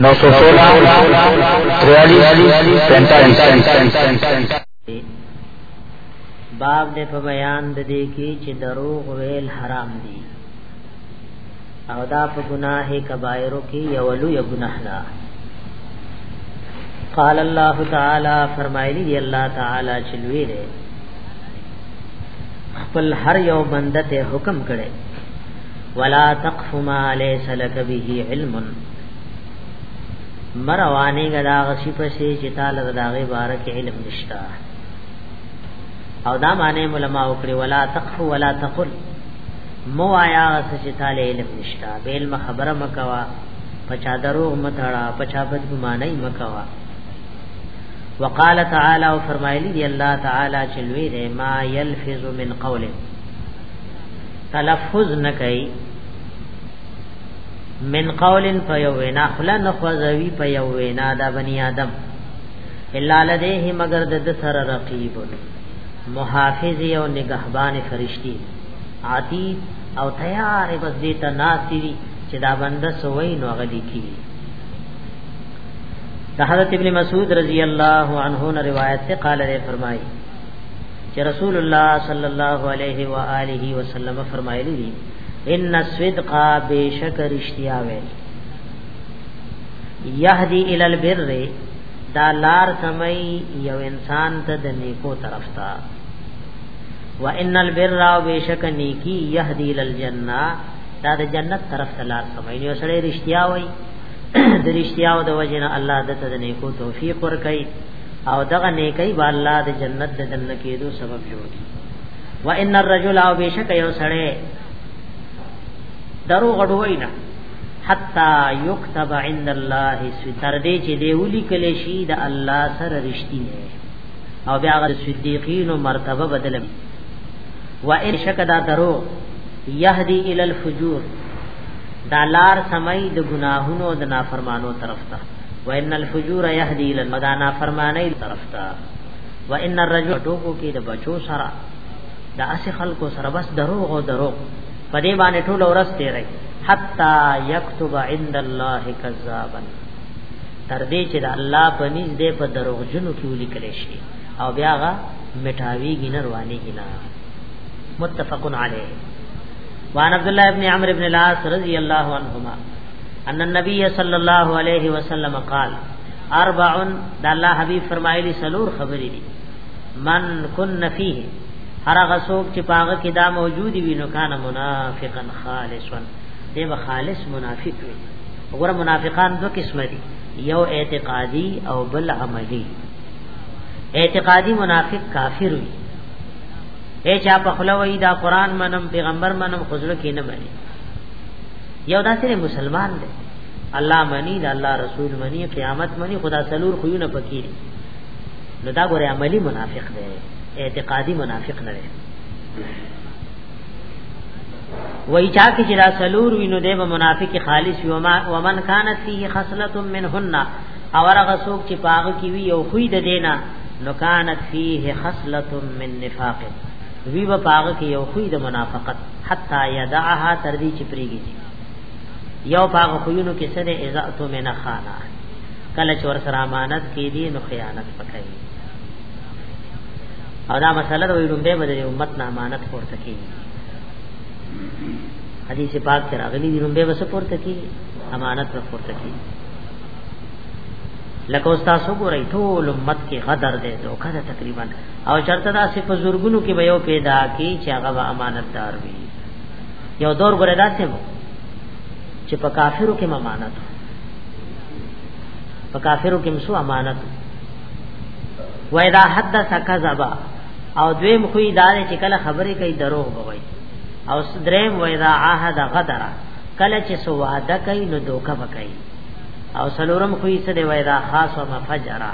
نو سو سولہ تریالیس پینتالیس باب دې په بیان د دې کې چې دروغ ویل حرام دي او دا په ګناه کبایرو کې یو لوی ګناه ده قال الله تعالی فرمایلی دی الله تعالی چې لوی دی خپل هر یو بنده ته حکم کړي ولا تقف ما ليس لك به علم مروانی غدا غسی پسې چې تعالی دغه بارک علم نشتا او دا معنی علماء وکړي ولا تقف ولا تقل مو آیا غس چې تعالی علم نشتا به علم خبره مکوا پچا دروغ متړه پچا بد ګمانه مکوا وقال تعالی او فرمایلی دی الله تعالی چې لوی دی ما یلفظ من قوله تلفظ نه کوي من قول په یو وینا خلا نه خوځوي په یو وینا دا بنی آدم الا لديه مگر د سر رقیب محافظ او نگهبان فرشتي عاتی او تیار بس دې ته ناسي چې دا بنده سوي نو غلي کی د حضرت ابن مسعود رضی الله عنه روایت سے قال نے فرمائی چې رسول الله صلی الله علیه و آله وسلم فرمایلی دي ان الصدق بشک رشتیا وی یهدی ال البر دا لار سمي یو انسان ته د نیکو طرف ته و ان البر او بشک نیکی یهدی ال الجنه دا د جنت طرف ته لار سمي نو سره رشتیا وی د رشتیاو د وجنه الله د ته د نیکو توفیق ورکړي او دغه نیکی با الله د جنت د دن کېدو سبب جوړ کی و ان الرجل او بشک یو سړی درو غډوي نه حتا یكتب عند الله ستر دې چې دی ولي کله شي د الله سره رښتي او بیا غر صدیقین او مرتبه بدل و ان شک دا درو یهدی ال الفجور دا لار سمای د گناهونو د نافرمانو طرف ته وان الفجور يهدي الى المدانا فرمانه طرف ته وان الرجل ټوکو کې د بچو سره د اس خلکو سره بس دروغ او دروغ په دې باندې ټول ورځ تیرې حتا یكتب عند الله كذابا تر دې چې د الله په نيز دې په دروغ جنو کې ولیکل شي او بیا غا مټاوی ګینه رواني ګینه متفقن علیه وان عبد الله ابن عمرو ابن العاص رضی الله عنهما ان النبي صلی الله علیه وسلم قال اربع د الله حبیب فرمایلی سلور خبرې دي من کن فيه هر هغه څوک چې پاغه کې دا موجود وي نو کان منافقا خالصا دی به خالص منافق وي وګوره منافقان دو قسم دي یو اعتقادي او بل عملی اعتقادي منافق کافر وي اے چا په خلوی دا قران منم پیغمبر منم خزر کې نه مني یو داسې مسلمان دی الله منی دا الله رسول منی قیامت منی خدا سلور خو نه پکې نو دا ګوره عملی منافق دی اعتقادي منافق نه دی وای چا کې چې دا سلور وینو دی به منافق خالص وي ومن كانت فيه خصله منهن او هغه څوک چې پاغه کې وي او خوې د دینا نو كانت فيه خصله من نفاق وی به پاغه کې یو خوې د منافقت حتا یدعها تر دې چې پریږي یو پاغه خوینو کې سره عزت مې نه خانا کله چې ور سره امانت کې دي نو خیانت پکې او دا مسله د ویلم به د امت نه امانت پورته کی حدیث پاک کې راغلي دي لومبه وسه پورته کی امانت نه پورته کی لکه استاد وګورئ ټول امت کې غدر دی دوکه ده تقریبا او چرته دا سه په زورګونو کې به یو پیدا کی چې هغه به امانتدار وي یو دور ګره داسې وو چې په کافرو کې امانت په کافرو کې مسو امانت و اذا حدث كذبا او دوی مخې ادارې چې کله خبرې کوي دروغ بوي او دریم و اذا عهد غدر کله چې سو وعده کوي نو دوکه وکړي او سلورم خو یې سره و اذا خاص و مفجرا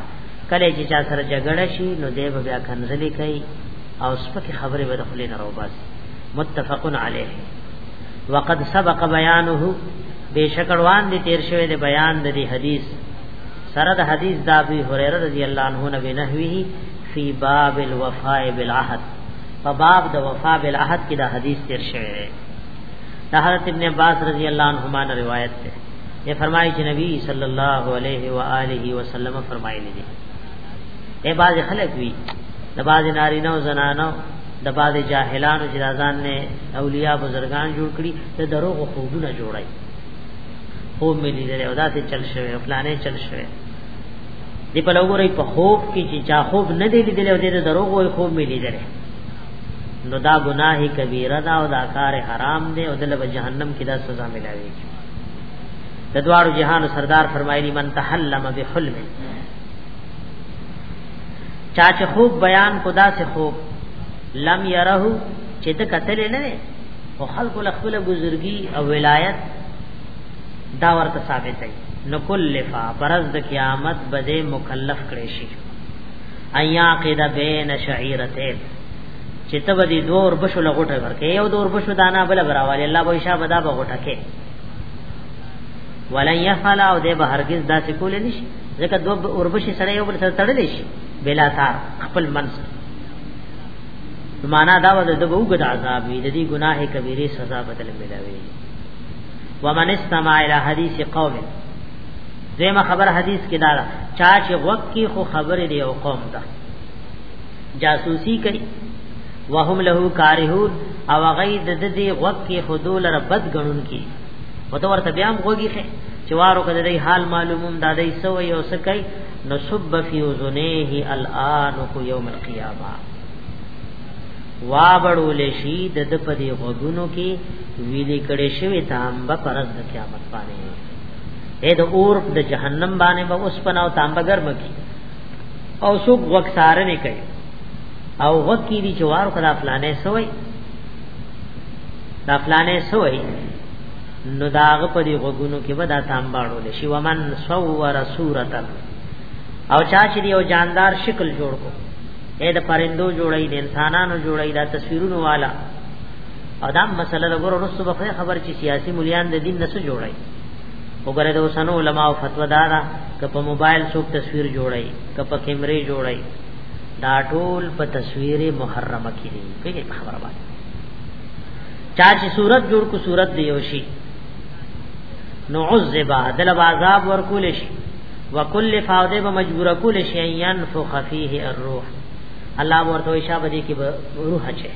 کله چې چا سره جګړه شي نو دی به بیا کنځلې کوي او سپکې خبرې به د خولې نه راوباسي متفق علیه وقد سبق بیانه بشکړوان دي تیر شوی د بیان د دې حدیث سره د حدیث د ابي هريره رضی الله عنه نه بنحوه فی باب الوفاء بالعهد په باب د وفاء بالعهد کې دا حدیث تیر شوی دی د حضرت ابن عباس رضی الله عنهما روایت ده یہ فرمایي چې نبی صلی الله علیه و آله وسلم فرمایلی دی اے باز خلق وی د باز نارینه او زنانو د باز جاهلانو چې ځان نه اولیاء بزرگان جوړ کړي ته دروغ خوبونه جوړای خوب مې لیدل او داسې چل شوی پلانې چل شوی دی په لوګورې په خوب کې چې چا خوب نه دی لیدل او دې دروغ وای خوب مې لیدل نو دا گناهی کبیره دا او دا کار حرام دی او دله په جهنم کې دا سزا ملاوي د دوارو جهان سردار فرمایلی من تحلم بحلم چا چې خوب بیان کو دا سه خوب لم يره چې ته قتل نه نه او خلق لخل بزرگی او ولایت دا ورته ثابت دی نو کلفا پرز د قیامت بده مکلف کړي شي ایا قید بین شعیرتین چې ته به دې دوه اور بشو لغټه ورکې یو دور بشو دانا بل براواله الله به شابه دا بغټه کې ولن يفعل او دې به هرگز داسې کول نشي ځکه دوه اور بشي سره یو بل سره تړل شي بلا تار خپل منځ معنا دا و د دغه وګد عذاب وی د دې ګناه کبیره سزا بدل ملاوي ومن استمع الى حديث قوم زما خبر حدیث کې دا چا چې وقت کې خو خبره دی او قوم ته جاسوسی کوي وهم له کارهون او غي د دې غوږ کې خودول را بد غنون کې او دا ورته بیا هم غوږی خې چې وارو کده دې حال معلوموم دا دې سو یو سکای نو سب فی اذنه الان کو یوم القیامه وا بړو لشی د د په دې غوګونو کې ویلې کړي شوی تامبه پرز د قیامت باندې اې د اور د جهنم باندې به اوس پناو تامبه ګرم کی او څوک وکسارنه کوي او وکی دي جوار کړه فلانه سوی دا فلانه سوی نو داغ په دې غوګونو کې ودا تامباړو لشي ومن صور صورتا او چا چې یو جاندار شکل جوړ کو اې د پرندو جوړې د انسانانو جوړې دا تصویرونو والا او دا مسله لګور ورسره خبر چې سیاسي مليان د دین نسو جوړي وګوره د اوسنو علما او فتوا دارا ک په موبایل څوک تصویر جوړي ک په کیمرې جوړي دا ټول په تصویر محرمه کې دي پیږي خبره باندې چا چې صورت جوړ کو صورت دی یوشي نو عذبا دل عذاب ورکول شي وکل فاوده به مجبور کول شي ينفخ فيه الروح الله ورته شابه دي کې روح اچي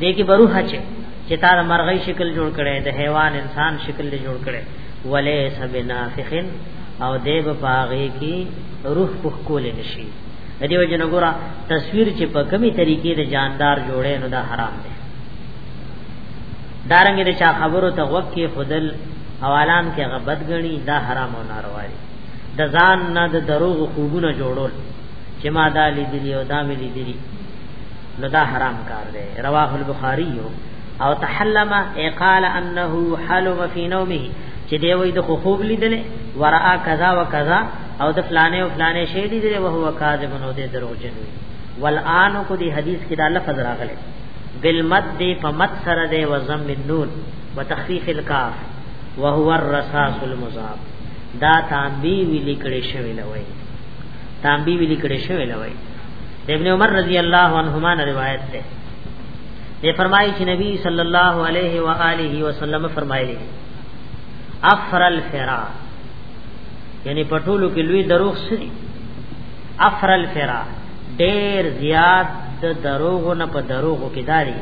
دې کې روح اچي چې تا د مرغۍ شکل جوړ کړي د حیوان انسان شکل جوړ کړي ولې سبنافخن او دیب پاغي کی روح په کول نشي د دې وجه نه ګوره تصویر چې په کمی طریقې د جاندار جوړې نو دا حرام دی دارنګ د چا خبرو ته وخت کې خدل حوالان کې غبط غني دا حرام او ناروا دي د ځان نه د دروغ خوبونه جوړول چې ما دا لیدلی او دا مې لیدلی نو دا حرام کار دی رواه البخاری او تحلم ای قال انه حلم فی نومه چې دی وای د خوب لیدل ورا کذا و کذا او د فلانه او فلانه شی لیدل او هو کاذب نو دې دروغجن وي والان کو دی حدیث کې دا لفظ راغلی بالمد دی په مد سره دی و ضم النون وتخفیف الکاف وهو الرصاص المذاب دا تانبی ویلی کړي شوی لوي تانبی ویلی کړي شوی لوي ابن عمر رضی الله عنهما روایت ده یہ فرمائی چې نبی صلی الله علیه و آله وسلم فرمایلی افر الفرا یعنی پټولو کې لوی دروغ سری افر الفرا ډیر زیات د دروغ نه په دروغ کې داري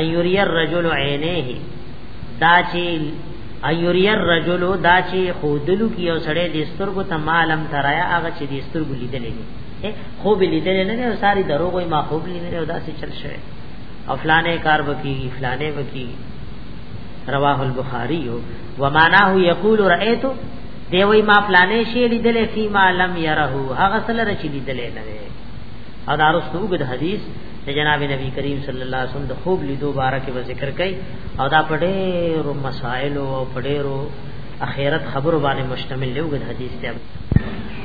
ایوری الرجل عینه دا چې ایوری الرجل دا چې خودلو کې یو سړی د سترګو ته مالم ترایا هغه چې د سترګو لیدلې خوب لیدل نه نه ساری دروغ وي ما خوب لیدل نه داسې چل شوی او فلانه کار وکي فلانه وکي رواه البخاری و معناه یقول رأیت دی وای ما فلانه شی لیدل فی ما لم یره هغه سره رچ لیدل نه او دارستو ګد حدیث د جناب نبی کریم صلی الله علیه وسلم د خوب لیدو باره کې ذکر کړي او دا پډېرو مسائل او پډېرو اخرت خبرو باندې مشتمل دی وګد حدیث دی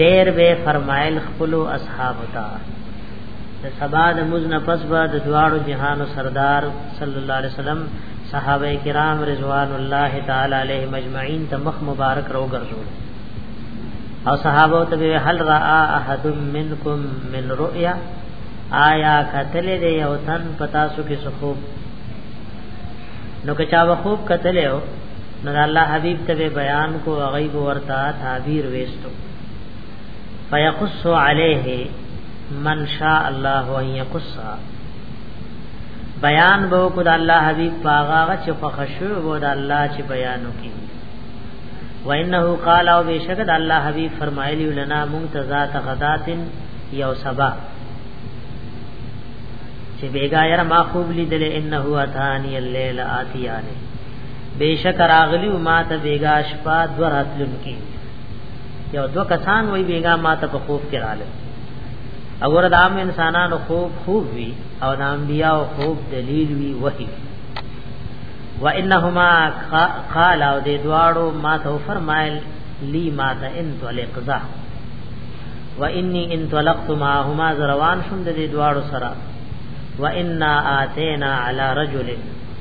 ډیر به فرمایل خپل اصحاب تا د سبا د مز نه پس به د دواړو جهان سردار صلی الله علیه وسلم صحابه کرام رضوان الله تعالی علیهم اجمعین ته مخ مبارک رو ګرځو او صحابه ته به هل را احد منکم من رؤیا آیا قتل دی یو تن پتا سو کې سخوب نو که چا وخوب قتل یو نو الله حبیب ته بیان کو غیب ورتا تعبیر وېستو فیقص علیه من شاء الله ان یقص بیان بو کو د الله حبیب پاغه چې فخشو بو د الله چې بیانو کی وانه قال او بشک د الله حبیب فرمایلی لنا منتزا تغداتن یو سبا چې بیګا یره ما خوب لیدل انه اتانی الليل اتیانه بیشک راغلی ما ته بیګا شپه دو راتلون کی یو دو کسان وی بیګا ما ته په خوب کې رااله او ور دام انسانانو خوب خوب وی او د انبیاء خوب دلیل وی وحی وانهما قال او دې دواړو ما ته فرمایل لی ما ته ان طلق ذا وانی ان طلقت معهما زروان شوم دې دواړو سره وانا اتینا علی رجل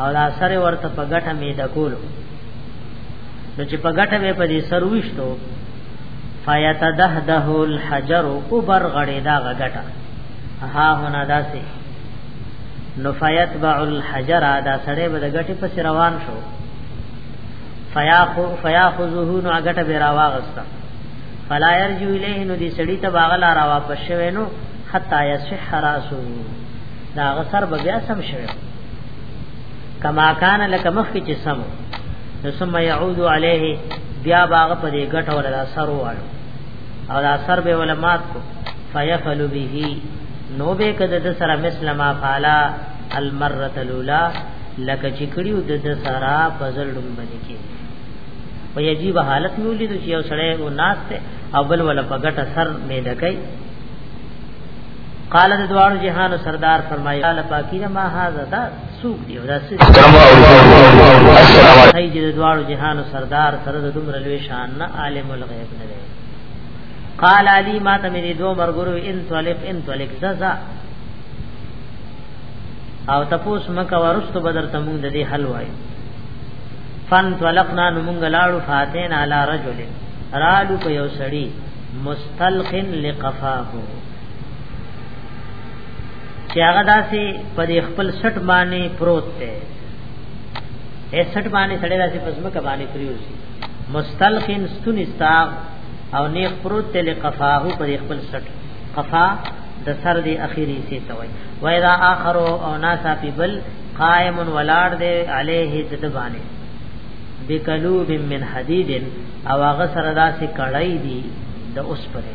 او دا سره ورته په ګټه می د کولو نو چې په ګټه به په دې سر وښتو فیتدهده الحجر اوبر غړې دا غټه ها هنا داسې نو فیتبع الحجر دا سړې به د ګټې په روان شو فیاخو فیاخذه نو غټه به راواغستا فلا يرجو الیه نو دې سړی ته باغلا را واپس شوه نو حتا یصح راسو دا غسر بیا سم شوی کما کان لک مخ کی جسم ثم يعود عليه بیا باغ په دې غټ ول اثر وال او اثر به علماء کو فيفعل به نو به کده د سره مثل ما فعلا المره الاولى لک چکړیو د سره فضل ډم باندې کې په عجیب حالت نو لیدو چې یو سړی و ناس ته او بل ولا په غټ اثر مې دکای قال د دوار جهان سردار فرمایي قال پاکی ما هاذا دا سوق دی دا سوق دی چې د دوار جهان سردار سره د دومره لوی شان نه عالم الغیب نه دی قال علی ما ته مې دوه مرګرو ان طالب ان طالب ززا او تپوس مکه ورستو بدر تمون د دې حل وای فن طلقنا نمونګ لاړو فاتین علی رجل رالو په یو سړی مستلقن لقفاه چې هغه داسې په خپل سټ باندې پروت دی اے سټ باندې سړی داسې پزما کا باندې پریوسی مستلقین ستون استاغ او نیخ پروت تل قفاهو پر خپل سټ قفا د سر دی اخیری سی توي و اذا اخر او ناسا پی بل قائم ولار دی علیه تدبانه بکلوب من حدید او هغه سره داسې کړای دی د اوس پرې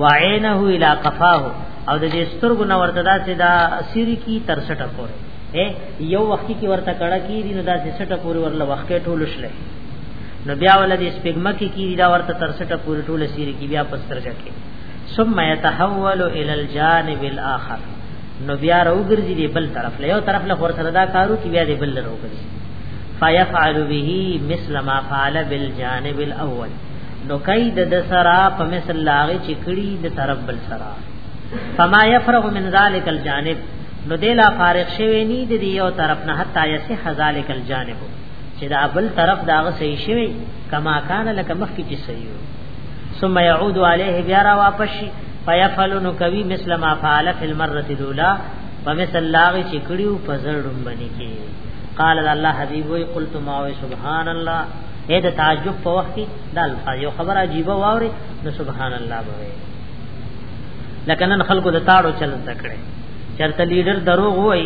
وعينه الى قفاه او د دې سترګو نه ورته داسې دا سيري کی تر سټه پورې یو وخت کی ورته کړه کی دي نو داسې سټه پورې ورله وخت ټول شله نو بیا ول دې سپګم کی کی دا ورته تر سټه پورې ټول سيري کی بیا پسترګه کې ثم يتحول الى الجانب الاخر نو بیا راوګرځي دی بل طرف له یو طرف له خور سره دا کارو کی بیا دی بل راوګرځي فيفعل به مثل ما فعل بالجانب الاول نو کای د د سرا په مثل لاغه چې کړي د طرف بل سرا فما يفرغ من ذلك الجانب نو دلا فارغ شوی نی د یو طرف نه حتا یسه ذلك الجانب چې دا بل طرف داغه صحیح شوی کما کان لک مخکی چې صحیح ثم يعود عليه بیا را واپس شي فيفعل نو کوي مثل ما فعل في المره الاولى فمثل لاغه چې کړیو فزړم باندې کې قال الله حبيب وي قلت ما سبحان الله اې د تعجب په وخت کې دا الفاظ یو خبر عجیب واوري نو سبحان الله به لکه نن خلکو د تاړو چل تکړه چرته لیډر دروغ وای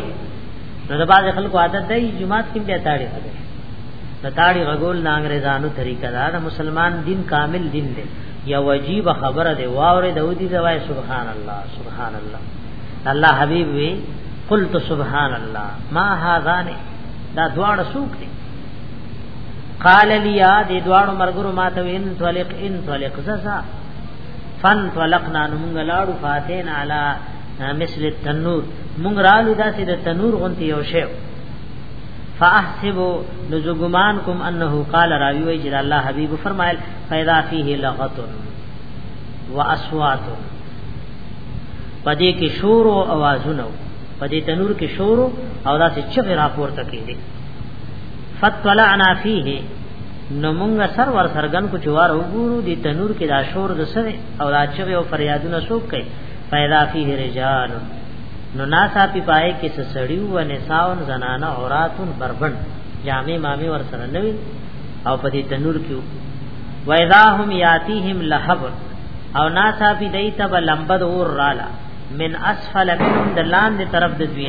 نو د باز خلکو عادت دی جمعات کې بیا تاړي کوي د تاړي غول د انګريزانو طریقه دا د مسلمان دین کامل دین دی یا واجب خبره دی واوري د ودی زوای سبحان الله سبحان الله الله حبیب وی قلت سبحان الله ما هاذان دا دواړه سوق دي قال لیا دې دواړو مرګرو ماته وین طلق ان طلق زسا فن طلقنا موږ لاړو فاتین علی مثل التنور موږ رالو داسې د تنور غونتی یو شی فاحسب نزغمان کوم انه قال راوی وی جل الله حبیب فرمایل فیدا فیه لغت واصوات پدې کې شور او اوازونه پدې تنور کې شور او داسې چغې راپورته کېږي فطلعنا فيه نو مونږ سر ور سرګن کو چوار وګورو دی تنور کې دا شور د سره او دا چغه او فریادونه سوک کوي پیدا فيه رجال نو ناسا پی پای کې سړی و نساون زنانه اوراتون بربند جامع مامي ور سره نوي او په دې تنور کې و اذا هم یاتیهم لهب او ناسا پی دیت بلمبد اور رالا من اسفل منهم دلان دی طرف د دوی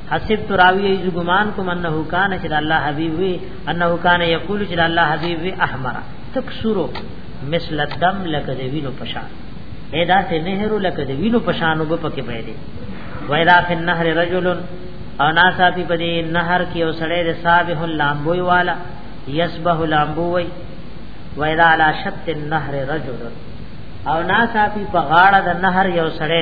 حسب تراوی ایز گمان کوم انه کان چې الله حبیب وی انه کان یقول چې الله حبیب وی احمر تکسرو مثل الدم لکه د وینو پشان ادا سے نهر لکه د وینو پشان وب پکې پیدا ویلا فی النهر رجل او ناسا پی پدی نهر کې او سړی د صابه لامبوی والا یسبه لامبوی ویلا علی شط النهر رجل او ناسا پی په غاړه د نهر یو سړی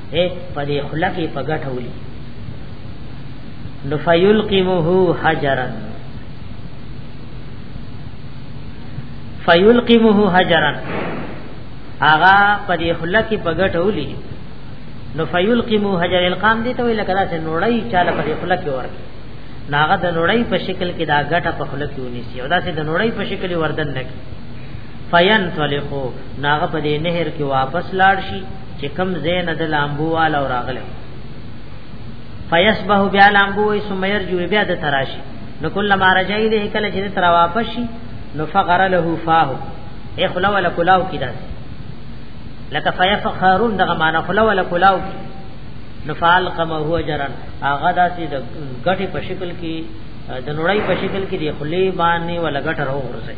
اے په دې خله کې په ګټه ولي نو فیلقمه حجرا فیلقمه حجرا اغا په دې خله کې په ګټه ولي نو فیلقمه حجر القام دي ته ویل کړه چې نوړی چاله په دې خله کې ورکی ناغه د نوړی په شکل کې دا ګټه په خله کې ونیسي او دا چې د نوړی په شکل وردن نکي فینطلقو ناغه په دې نهر کې واپس لاړ شي چې کم زین د لامبو والا راغله فیسبه بیا لامبو وي ثم يرجو بیا د تراشی نو کله ما رجای له کله چې تر واپس شي نو فقر له فاه اخلا ولا کلاو کی داس لکه فیفخرون دغه معنا خلا ولا کلاو کی نو فال قم هو جرن هغه داسې د غټي په شکل کې د نړۍ په شکل کې دی خلی باندې ولا غټ راو ورځي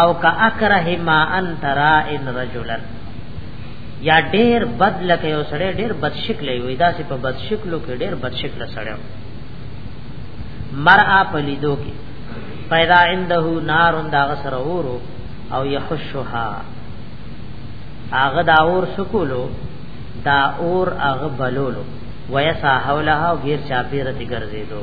او کا اکره ما ان ترا ان رجلا یا ډیر بد لکه یو سړی ډیر بد شکل وي دا سه په بد شکلو کې ډیر بد شکل سړی مرعا پلیدو کې پیدا عنده نار دا غسر اورو او یحشها هغه دا اور سکولو دا اور هغه بلولو ویسا حولها غیر چاپیرتی ګرځیدو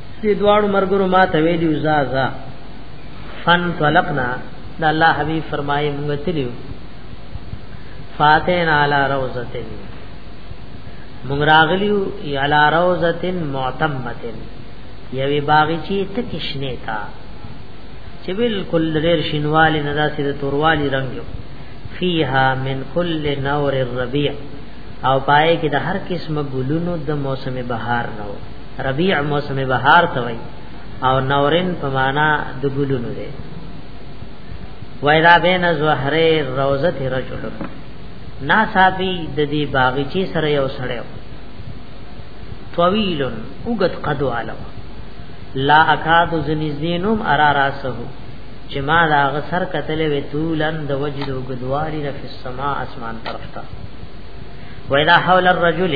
دې دواړو مرګرو ما ته ویلو زازا فن طلقنا دا الله حبیب فرمایي موږ تلیو فاتین علی روزتین موږ راغلیو علی روزتین معتمتین یوی باغچی تکشنه تا چې بالکل ډېر شینوالی نه داسې د توروالی رنگ یو فیها من کل نور الربیع او پای کې د هر قسم ګلونو د موسم بهار نه ربيع موسم بهار ته وای او نورن په معنا د ګلونو دی وایدا بین زهره روزه رجل نا صافی د دې باغچې سره یو سړی طویل اوغت قد عالم لا اکاد زنزینم ارا راسه چې ما دا غسر کتلې وې تولن د وجد او غدواری د سما اسمان طرف ته ویلا حول الرجل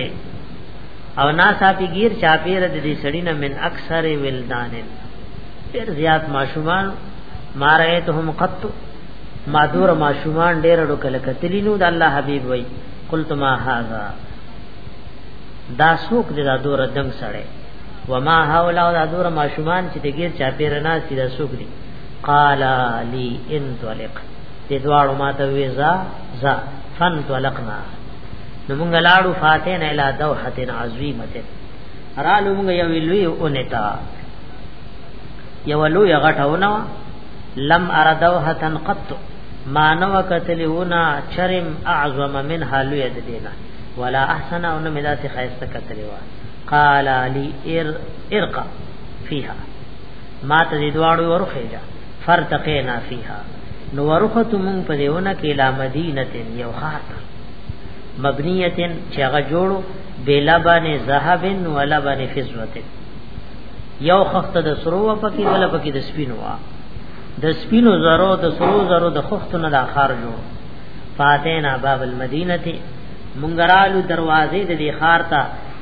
او ناصافی گیر چاپیر د دې سړی نه من اکثر ولدان ډیر زیات ماشومان مارایتهم قط ما دور ماشومان ډیر ډو کله کتلی نو د الله حبیب وای قلت ما هاذا دا سوق د دور دنګ سړی وما هاولا دا دور ماشومان چې د گیر چاپیر نه سي د سوق دي قال لي انطلق دې دواړو ماته ویزا ز فن طلقنا نو موږ لاړو فاتین الی دوحه عظیمه رالو موږ یو لوی اونتا یو لوی غټونه لم ار دوحه قط ما نو کتلونا چرم اعظم منها لوی د دینه ولا احسن او نه مدا سي خيسته کتلوا قال علي ار ارقا فيها ما ته دې دواړو ورخېجا فرتقینا فیها نو ورخت مون په دیونه کې لا مدینه یو خار مبنیه چې هغه جوړو بلبن ذهب ولبن فضه یو خخت د سرو پکې بل پکې د سپینو وا د سپینو زرو د سرو زرو د خخت نه د خار جوړ فاتینا باب المدینه مونږرالو دروازې د دې خار ته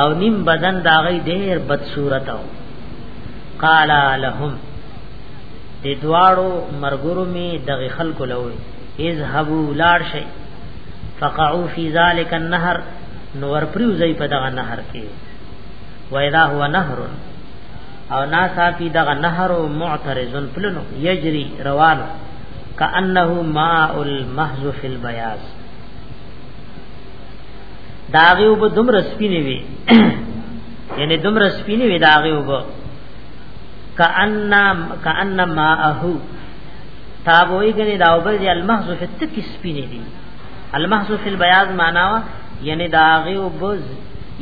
او نیم بدن دا غي ډیر بد صورت او قال لهم د دواړو مرګرو می دغه خلکو لوي اذهبوا لار شي فقعوا في ذلك النهر نور پریو زي په دغه نهر کې وایدا هو نهر او ناسا فی دغه نهر او معترض پلنو یجری روان کانه ماء المحذ فی البیاض داغه وب دمر سپینې وی یعنی دمر سپینې وی داغه وب کأننا کأن ماءه تابوی غنی دا وب دی المحذ فی تک سپینې دی المحذ فی البیاض معنا وا یعنی داغه وب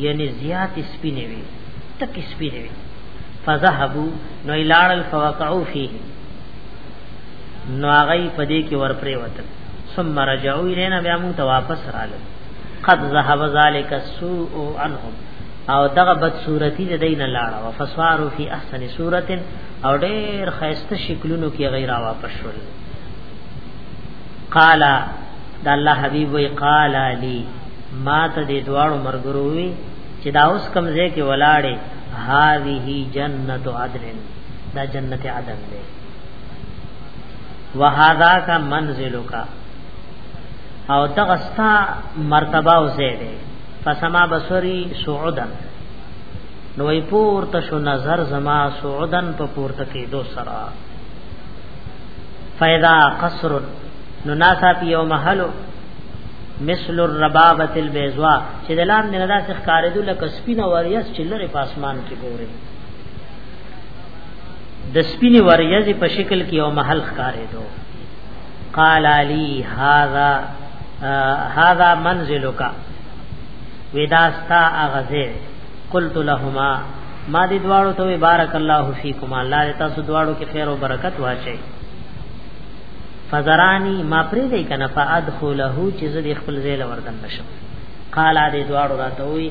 یعنی زیات سپینې وی تک سپینې وی فذهبوا نو الال فوقعوا فيه نو هغه په دې کې ورپرې وته ثم رجعوا الینا بیا موږ ته واپس رااله قد ذهب ذلك السوء عنهم او دغه بد صورتي د دینه لاړه وفسوارو فی احسن صورت او ډیر خیسته شکلونو کې غیر واپس شول قال د الله حبیب وی قال علی ما ته د دواړو مرګرو وی چې دا اوس کم ځای کې ولاړې هذه جنت عدن دا جنت عدن دی وهذا کا منزلک او تغستا مرتبه او زیده فسما بصری سعودن نوې پور تشو نظر زما سعودن په پور تکې دو سرا فیدا قصر نو ناسا پی یو محلو مثل الربابه البيضاء چې دلام نه داسې ښکارېدو لکه سپینه وریاس چې لره په اسمان کې ګوري د سپینې وریځې په شکل کې یو محل ښکارې دو قال علی هاذا هاذا منزلک وداستا اغزه قلت لهما ما دې دواړو ته بارک الله فیکما الله دې تاسو دواړو کې خیر او برکت واچي فزرانی ما پرې دې کنه فادخله چې زه دې خپل ځای لور دن نشم قال دې دواړو راته وي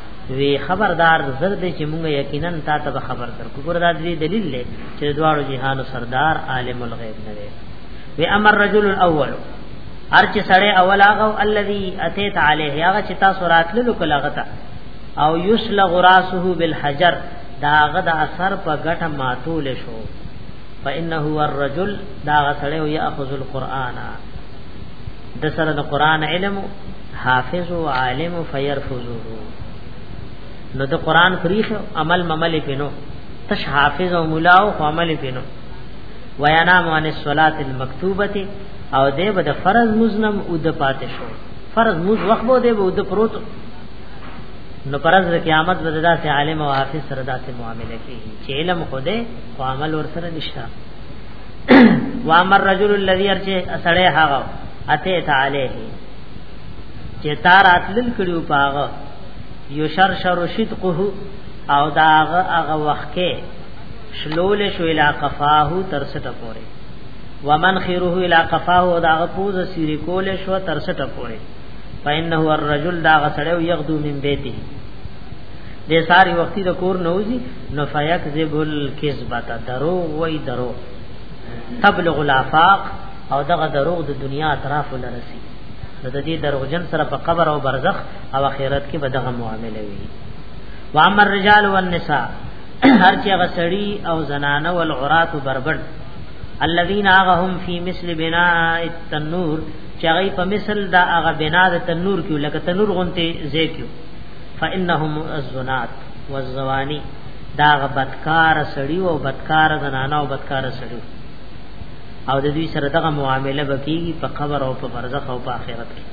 وی خبردار زر دې چې موږ یقینا تا ته خبر درکو ګور دا دې دلیل دی چې دواړو جهانو سردار عالم الغیب نه دی وی امر رجل الاول ارچ سړی اول هغه الذي اتيت عليه هغه چې تاسو راتللو کله غته او یسلغ راسه بالحجر دا غد اثر په غټه ماتول شو فانه الرجل دا غسړی یاخذ القرانا د سره د قران علم حافظ او عالم فيرفضه نو د قران فریخ عمل ممل پینو تش حافظ او مولا او عمل پینو وینا مان الصلات المکتوبه او دې به د فرض مزنم او د پاتې شو فرض موز وخت به دې به د پروت نو پرز د قیامت به داسې عالم او حافظ سره داسې معاملې کوي چې علم خوده او عمل ور سره نشته وامر رجل الذي ارجه اسړه هاغه اته تعالی چې تار اتلل کړیو پاغه یو شر شر شدقه او داغه هغه وخت کې شلول شو الی قفاه تر سټه پوره ومن خیره الی قفاه او داغه پوز سری کول شو تر سټه پوره فإنه الرجل داغه سړیو یغدو من بیته د ساری وختي د کور نوځي نو فیکذب الکذبه درو وای درو تبلغ الافاق او دغه دروغ د دنیا اطراف لرسي نو د دې دروغجن سره په قبر او برزخ او آخرت کې به دغه معامله وي وامر رجال والنساء هر چې هغه سړی او زنانه او العرات بربد الذين اغهم في مثل بناء التنور چې هغه په مثل دا هغه بنا د تنور کې لکه تنور غونته زیکیو فانهم الزنات والزوانی دا غ بدکار سړی او بدکار زنانه او بدکار سړی او د دوی سره دغه معامله بکیږي په قبر او په برزخ او په آخرت کې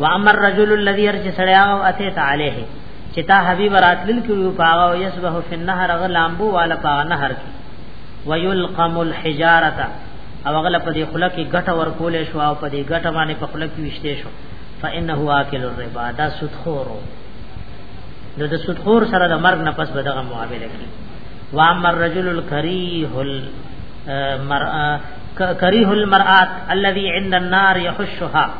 و اما الرجل الذي يرجع سړیا او اته تعالی چې تا حبیب راتلل کې یو پاغه او یسبه فی النهر غ لامبو والا پاغه نهر کې ويلقم الحجاره او غل په دې خله کې غټه ورکولې شو او په دې غټه باندې په خله کې وشته شو فانه واکل الربا دا سود خورو نو د سود خور سره د مرګ نه پس بدغه معاملې کې وام الرجل الكريه المرأه کريه المرات الذي عند النار يحشها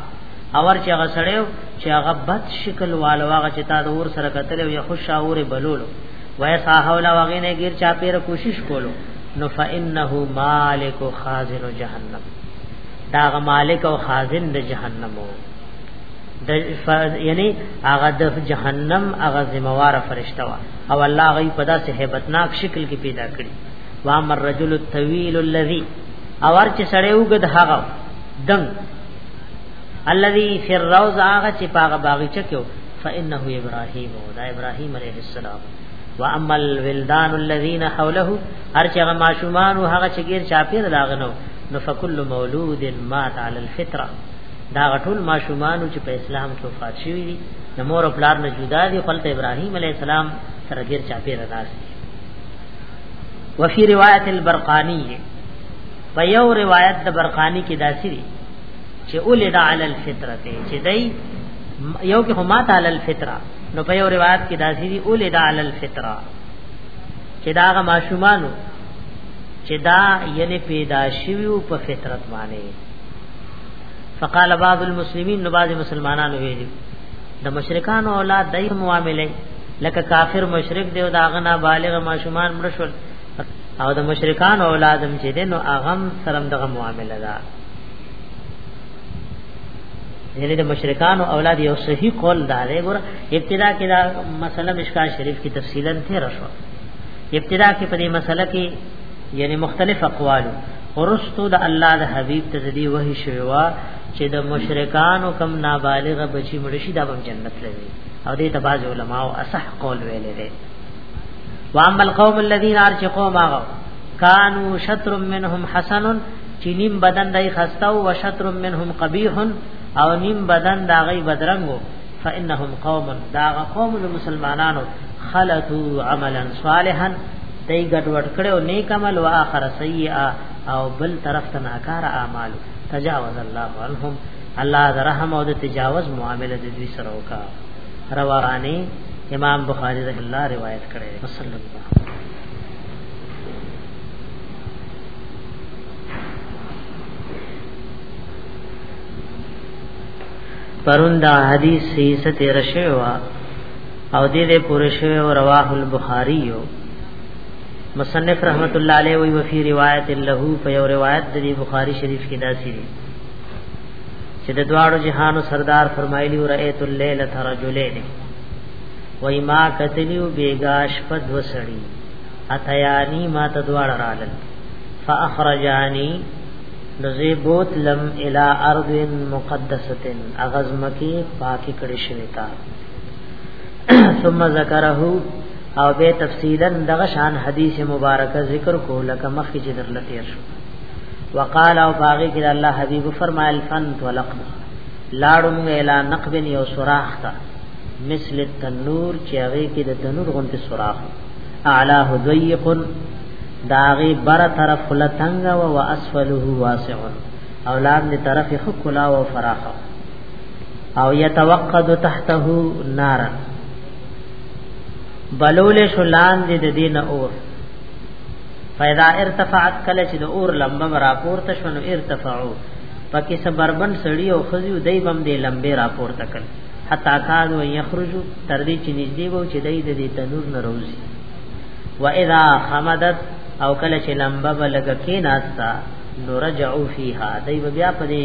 اور چې هغه سړی چې هغه بد شکل والو هغه چې تا د اور سره قتل او يحش اور بلولو وای صاحولا وغینه غیر چا پیر کوشش کولو نو فانه مالک خازن جهنم داغه مالک او خازن د جهنم وو د یعنی هغه د جهنم هغه ذمہ وار فرشتہ وا او الله غي په داسې hebatnak شکل کې پیدا کړی وا مر رجل الطويل الذي او ار چې سړی وګد هغه دم الذي في الروض هغه چې پاغه باغچه کې فانه ابراهيم او دا ابراهيم عليه السلام واما الولدان الذين حوله هر چې هغه ماشومان او هغه چې غیر چاپیر لاغنو نو فکل مولود مات علی الفطره دا غټول ماشومان چې په اسلام کې وفات شوی دي د مور او پلار نه جدا دي خپل ابراهيم عليه السلام سره غیر چا پیر راځي وفي روایت البرقانی په یو روایت د برقانی کې داسې دي چې اولد علی الفطره چې دای یو کې هما تعالی الفطره نو په یو روایت کې داسې دي اولد علی الفطره چې دا غ ماشومانو چې دا یعنی پیدا شوی په فطرت باندې فقال بعض المسلمین نو بعض مسلمانانو ویلي د مشرکان اولاد دای معاملې لکه کافر مشرک دی او دا غنا بالغ ماشومان مړ شول او د مشرکان اولادم چې دین او اغم سرم دغه معاملې ده یعنی د مشرکان او اولاد یو صحیح قول دا دی ګور ابتدا کې دا مسله مشکان شریف کی تفصیلا تیر شو ابتدا کې په دې مسله کې یعنی مختلف اقوال ورستو د الله د حبیب ته دی وحی شوی وا چې د مشرکانو کم نابالغ بچی مرشد ابم جنت لوي او دې تباز علماء او اصح قول ویل دي واما القوم الذين ارجقوا ما كانوا شطر منهم حسن چې نیم بدن دای خسته او شطر منهم قبیح او نیم بدن دا غي بدرنګو فانهم قوم دا قوم المسلمانانو خلطوا عملا صالحا دای ګډوډ کړو نیک عمل او اخر سیئه او بل طرف ته ناکار اعمال تجاوز الله عنهم الله د رحم او د تجاوز معامله د دوی سره وکا رواني امام بخاری رحمه الله روایت کړی صلی الله پروندا حدیث سیسته رشوا او دې دې پوره شوی او رواه البخاری یو مصنف رحمت الله علیه وی وفي روایت له په یو روایت د بخاری شریف کې داسې دی چې د دواړو جهانو سردار فرمایلی او رأیت الليل ترجلین وای ما کتلیو بیگاش پد وسړی اتیانی ما تدوار رالل فاخرجانی نزی بوت لم الى ارض مقدسه اغزمکی پاکی کړی شوی تا ثم ذکره او به تفصیلا دغه شان حدیث مبارکه ذکر کو لکه مخکې چې درل تیر شو وقال او باغی کې الله حبیب فرمایل فن طلق لاړو موږ اله نقب یو سوراخ تا مثل التنور چې هغه کې د تنور غونډه سوراخ اعلی ضيق داغي بر طرف لتنګ او اسفله واسع او لاندې طرف خکلا او فراخه او يتوقد تحته نار بلول شلان دې د دین اور فاذا ارتفعت کله چې د اور لمبه راپورته شونه ارتفعو پکې سبربن سړی او خزیو دای بم دې لمبه راپورته کړ حتا کاد و یخرجو تر دې چې نږدې وو چې دای دې تنور نه روزي و اذا خمدت او کله چې لمبه بلګه کې ناستا نو رجعو فیها دای بیا په دې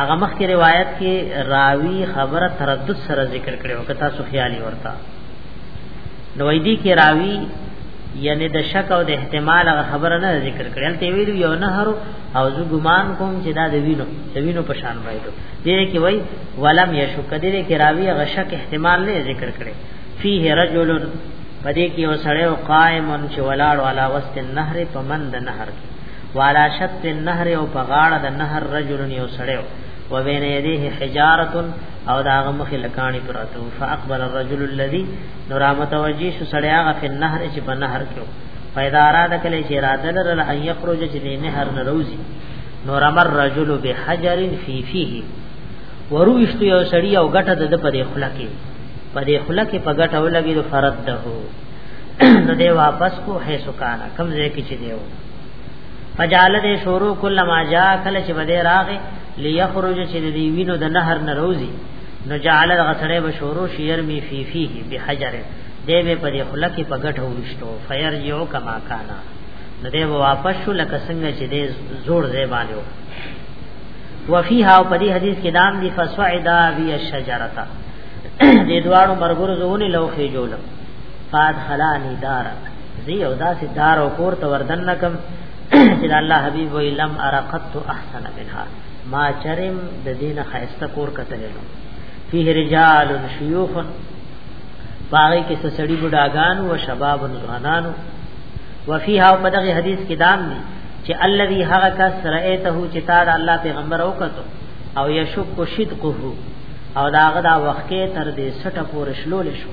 هغه مخکې روایت کې راوی خبره تردد سره ذکر کړي او کتا سو خیالي ورتا نو ایدی کې راوی یعنی د شک او د احتمال هغه خبره نه ذکر کړي هلته ویل یو نه هر او زه ګمان کوم چې دا د وینو د وینو په شان وایي دې کې وای ولم یشک دې کې راوی هغه شک احتمال نه ذکر کړي فيه رجل پدې کې یو سړی قائم چې ولاړ والا وسط النهر په مند نهر والا شط النهر او په غاړه د نهر رجل یو سړیو و بین یدیه حجاره او دا هغه مخې لکانی پراته فاقبل الرجل الذي نور متوجی شو سړی هغه په نهر چې په نهر کې پیدا اراده کړي چې اراده لرل ان یخرج چې د نهر نه روزي نور امر رجل بحجر فی فیه وروشت یو سړی او غټه د پرې خلکه پرې خلکه په غټه ولګي فرد ده نو دی واپس کو حیث کان کم ځای کې چې دیو فجعل دې شروع کله ما جا کله چې بده راغې ليخرج چې دی وینو د نهر نه روزي نو جعل غسړې به شروع شیر می فی فیه بحجر دې به په دې خلک په غټه ورشتو فیر یو کما کانا نو دې واپس شو لکه څنګه چې دې زور زې باندې وفيها او په دې حدیث کې دام دی فصعدا بی الشجرتا دې دوارو مرګور زونی لوخې جوړم فاد خلانی دار زی او داسې دار او کور ته وردن نکم چې الله حبیب وی لم ارقت احسن منها ما چرم د دین خیسته کور کتللو فيه رجال شيوخ باغی کې سړي بډاګان او شباب ځوانان وفيها په دغه حدیث کې دام دي چې الذي هغه کس رأيته چې تا د الله پیغمبر وکړو او یشک صدقه او داغه دا وخت تر دې سټه پورې شلول شو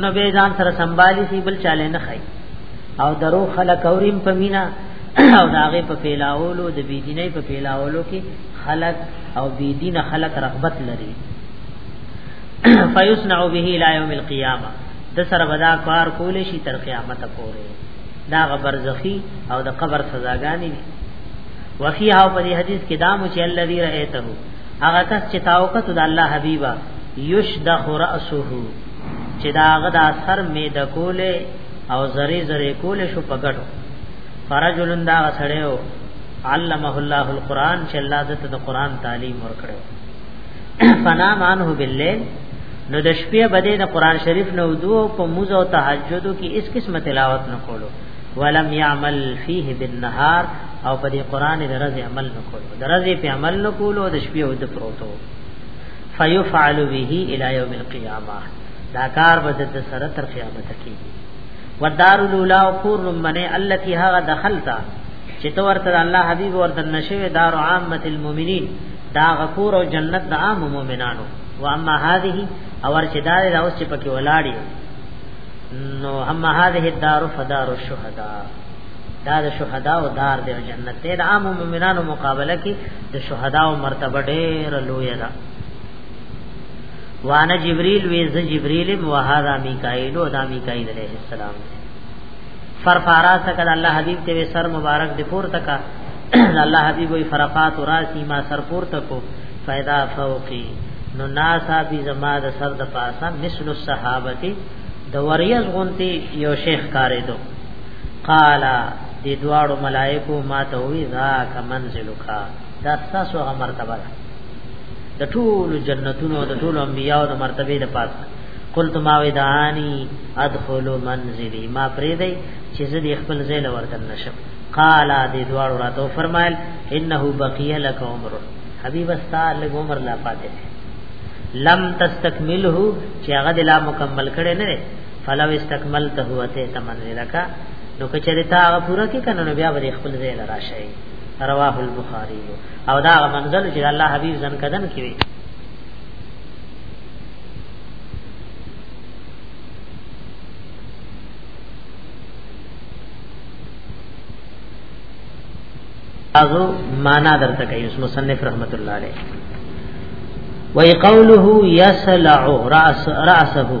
نو به ځان سره سنبالي سي بل چاله نه خي او درو خلک اوریم په مینا او داغه په پیلاولو د بيدینۍ په پیلاولو کې خلق او بيدین خلق رغبت لري فیصنع به الى یوم القیامه د سره بدا کار کول شي تر قیامت پورې دا غبرزخی او د قبر سزاګانی وفي او په دې حدیث کې دا مو چې الذي رايته هغه کس چې تاوکت د الله حبیبا یشدخ راسه چې دا هغه د اثر می د کوله او زری زری کوله شو پګړو فرجلن دا سړیو علمه الله القرآن چې الله دته د قرآن تعلیم ورکړو فنا مانه باللیل نو د شپې بده د قرآن شریف نو دو په موزه او تهجد کې اس قسمه تلاوت نه کولو ولم يعمل فيه بالنهار او په دې قران د رز عمل نه کولو درځي په عمل نه کولو د شپې او د پروتو فیفعل به الی یوم القیامه دا کار به د سره تر قیامت کې ودار الاولا او کور منه التي هغه دخلتا چې تو ورته الله حبیب ورته نشوي دار عامه المؤمنین دا غفور او جنت د عام مؤمنانو و اما هذه اور چې دا د اوس چې پکې ولاړی نو اما هذه الدار فدار الشهداء دا د شهدا او دار دی جنت دی د عام مؤمنانو مقابله کې د شهدا او مرتبه ډېر لوی ده وانا جبريل وې ز جبريل او هاذا میکائیل او دا میکائیل علیہ السلام فرفارا سکد الله حبیب ته سر مبارک د پور تکا الله حبیب وی فرفات راسی ما سر پور تکو فیدا فوقی نو ناسا بی زما د سر د پاسا مثل الصحابه د وریز غونتی یو شیخ کاری دو قال دی دوارو ملائکو ما ته وی ذاک منزلک دا تاسو هغه مرتبه ده د ټول جنتونو د ټول انبیاء د مرتبه د پات قلت ما ودانی ادخل منزلی ما پرې دی چې زه د خپل ځای لور دن نشم قال دی دوارو راتو فرمایل انه بقیه لک عمر حبیب استا لګ عمر لا پاتې لم تستکمله چې هغه د لا مکمل کړي نه فلو استکملته هو ته تمنلک نو کچری تا هغه پوره کې کنه نو بیا به خپل ځای لراشي رواه البخاری او دا منزل چې الله حبیب زن کدن کې وي ازو معنا درته کوي اس مصنف رحمت الله علیه وی قوله یسلع راس راسه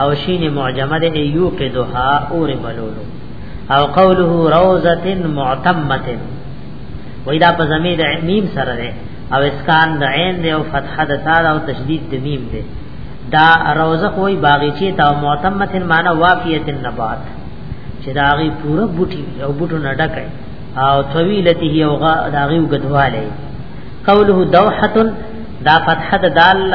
او شین معجمه ده یو کې دوها اور بلولو او قوله روزه معتمه وای دا په زمید میم سره ده او اسکان د عین ده او فتحه د تا او تشدید د میم ده دا روزه کوئی باغچه تا معتمه معنی وافیه النبات چې دا غي پوره بوټي او بوټو نه ډکه او طویلته او غا دا غي وګدواله قوله دوحه دا فتحه د دال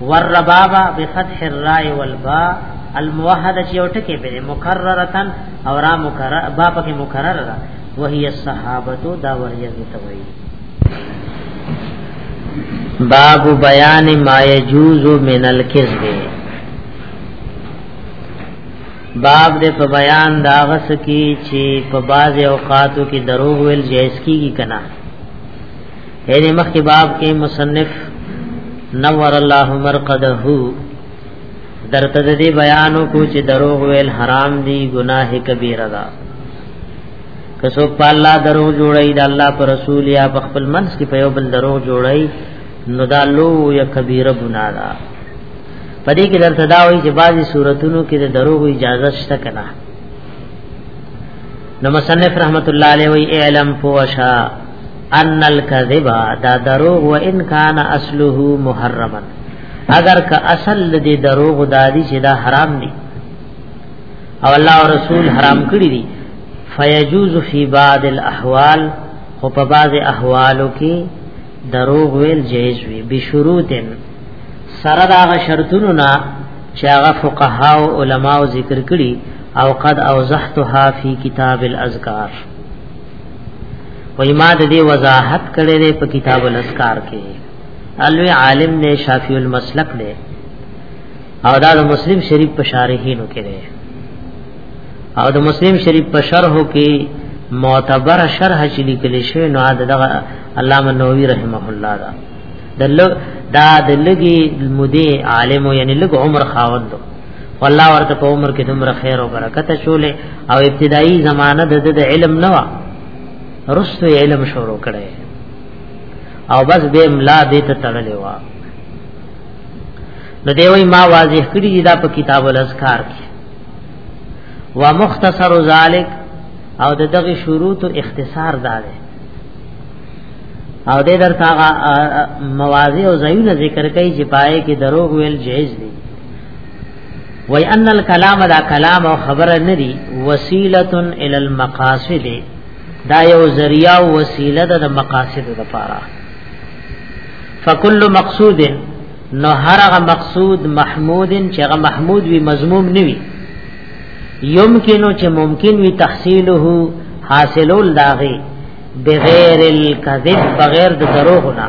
والربابا بفتح الراء والباء الموحده چې یو ټکی به مکررتن او را مکرر با پکې مکرر را وهي الصحابه دا وریا ته وایي باب بیان ما یجوز من الکذب باب دې په بیان دا غس کی چې په باز اوقاتو کې دروغ ویل جایز کیږي کنا یعنی مخکې باب کې مصنف نور الله مرقده درته د دې بیانو کو چې دروغ ویل حرام دي ګناه کبیره ده کسو په الله درو جوړی د الله پر رسول یا په خپل منځ کې په یو بل درو جوړی نو دا لو یا کبیره ګناه ده پدې کې درته دا وایي چې بعضی صورتونو کې د دروغ اجازه شته کنه نو مصنف رحمت الله علیه وی اعلم پوشا ان الكذب دا دروغ و ان کان اصله محرما اگر که اصل دې دروغ دادی چې دا حرام دي او الله او رسول حرام کړی دي فیجوز فی بعض الاحوال خو په بعض احوالو کې دروغ ویل جایز وي بشروطن سره دا شرطونو نه چې هغه فقها او علما ذکر کړي او قد اوضحتها فی کتاب الاذکار وای ما د دې وضاحت کړې ده په کتاب الاسکار کې الوی عالم نه شافعی المسلک دی او دا د مسلم شریف په شارحینو کې دی او د مسلم شریف په شرحو کې معتبر شرح چې لیکل شوی نو دا دغه علامه نووي رحمه الله دا د دا د لګي مودي عالم یعنی لګ عمر خاوند والله ورته په عمر کې دومره خیر او برکت چولې او ابتدایي زمانہ د د علم نه وا رستو علم شروع کړي او بس به املا دې ته تړلې وا نو دی وای ما واضح کړی دا په کتاب الاذکار کې وا مختصر ذالک او د دغه شروط او اختصار دار او د درته موازی او زینه ذکر کوي چې پائے کې دروغ ویل جایز دي وای ان الکلام دا کلام او خبره ندی وسیله ال المقاصد دا یو ذریعہ او وسیله د مقاصد لپاره فکل مقصود نو هرغه مقصود محمود چې هغه محمود وی مضموم نوي یمکنو چې ممکن وی تحصیله حاصلول داغه بغیر الکذب بغیر د دروغ نه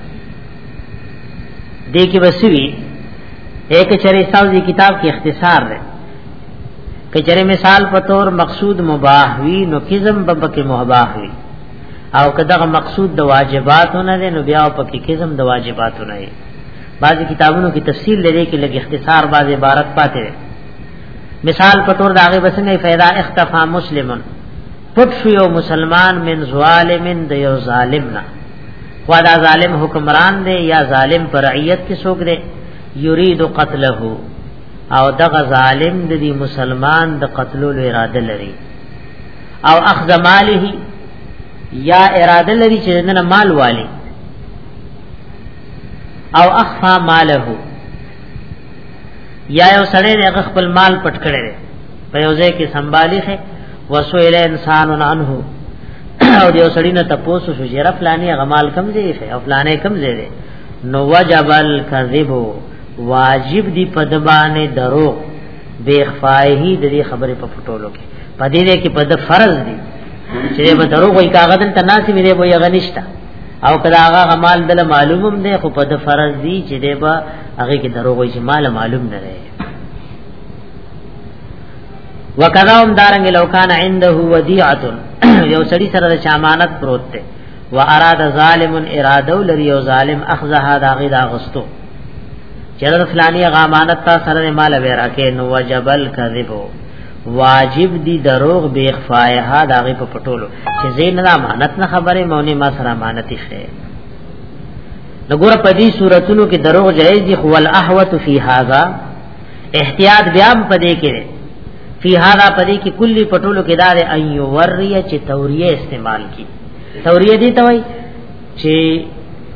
دې کې وسوي یک چرې ساوځي کتاب کې اختصار دی کچره مثال په تور مقصود مباح وی نو کزم ببکه مباح وی او کداغه مقصود د واجباتو نه دی نو بیا په کې کزم د واجباتو نه دی بعضی کتابونو کې تفصیل لري کې لګ اختصار بعض عبارت پاتې مثال په تور داغه بسنګ فیدا اختفا مسلمن پټ شو یو مسلمان من ظالم د یو ظالم نه خوا دا ظالم حکمران دی یا ظالم پر رعیت کې څوک دی یرید قتله او دغه ظالم د دې مسلمان د قتلولو اراده لري او اخذ ماله یا اراده لري چې نه مال والی او اخفا ماله یا یو سړی د خپل مال پټ کړی په یو ځای کې سنبالي خې وسویل انسان عنه او دیو سړی نه تاسو شو جره فلانی غمال کم دی او فلانه کم دی نو وجب الكذب واجب دی پدبانه درو بیخفایه د دې خبره په پټولو کې پدې دې کې پد فرض دی چې به درو کوئی کاغذ ته ناسي مې دی وي غنښتا او کدا هغه غمال دل معلومم دی خو پد فرض دی چې دې با هغه کې درو کوئی چې مال معلوم نه دی وکذا هم دارنګ لو کان عنده ودیعه یو سړی سره د امانت پروت دی و اراد ظالم اراده لري یو ظالم اخذها دا غي دا غستو چرته فلانی غامانت تا سره مال ورا کې نو وجبل کذبو واجب دی دروغ بے اخفائها دا غي په پټولو چې زین نه امانت نه خبره مونې ما سره امانت شي نګور په دې صورتونو کې دروغ جایز دي خو الاحوت فی هذا احتیاط بیا په دې کې فی هذا پدې کې کلی پټولو کې دار ایو وریه چې توریه استعمال کی توریه دي توي چې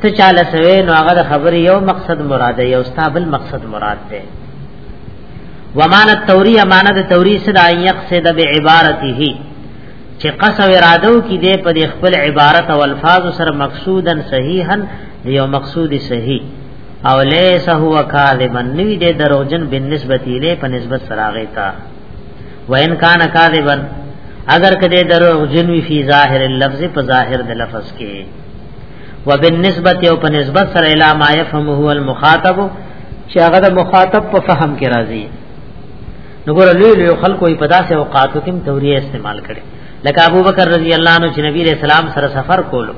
ته چاله سوي نو هغه خبر یو مقصد مراد دی او استابل مقصد مراد دی ومان التوریه معنی د توریه صدا یقصد بعبارته چې قصو ارادو کې دې په خپل عبارت او الفاظ سره مقصودن صحیحا یو مقصود صحیح او ليس هو کاذبا نوی دې دروغجن بالنسبه الیه په نسبت سراغه تا وان کان کاذبا اگر کده دروغجن وی فی ظاهر اللفظ په ظاهر د لفظ کې وبالنسبه او په نسبت سره اله ما يفهمه المخاطب چې هغه د مخاطب په فهم کې راځي نګور لوی لوی خلکو په داسې اوقاتو کې توریه استعمال کړي لکه ابو بکر رضی الله عنه چې نبی رسول الله سره سفر کولو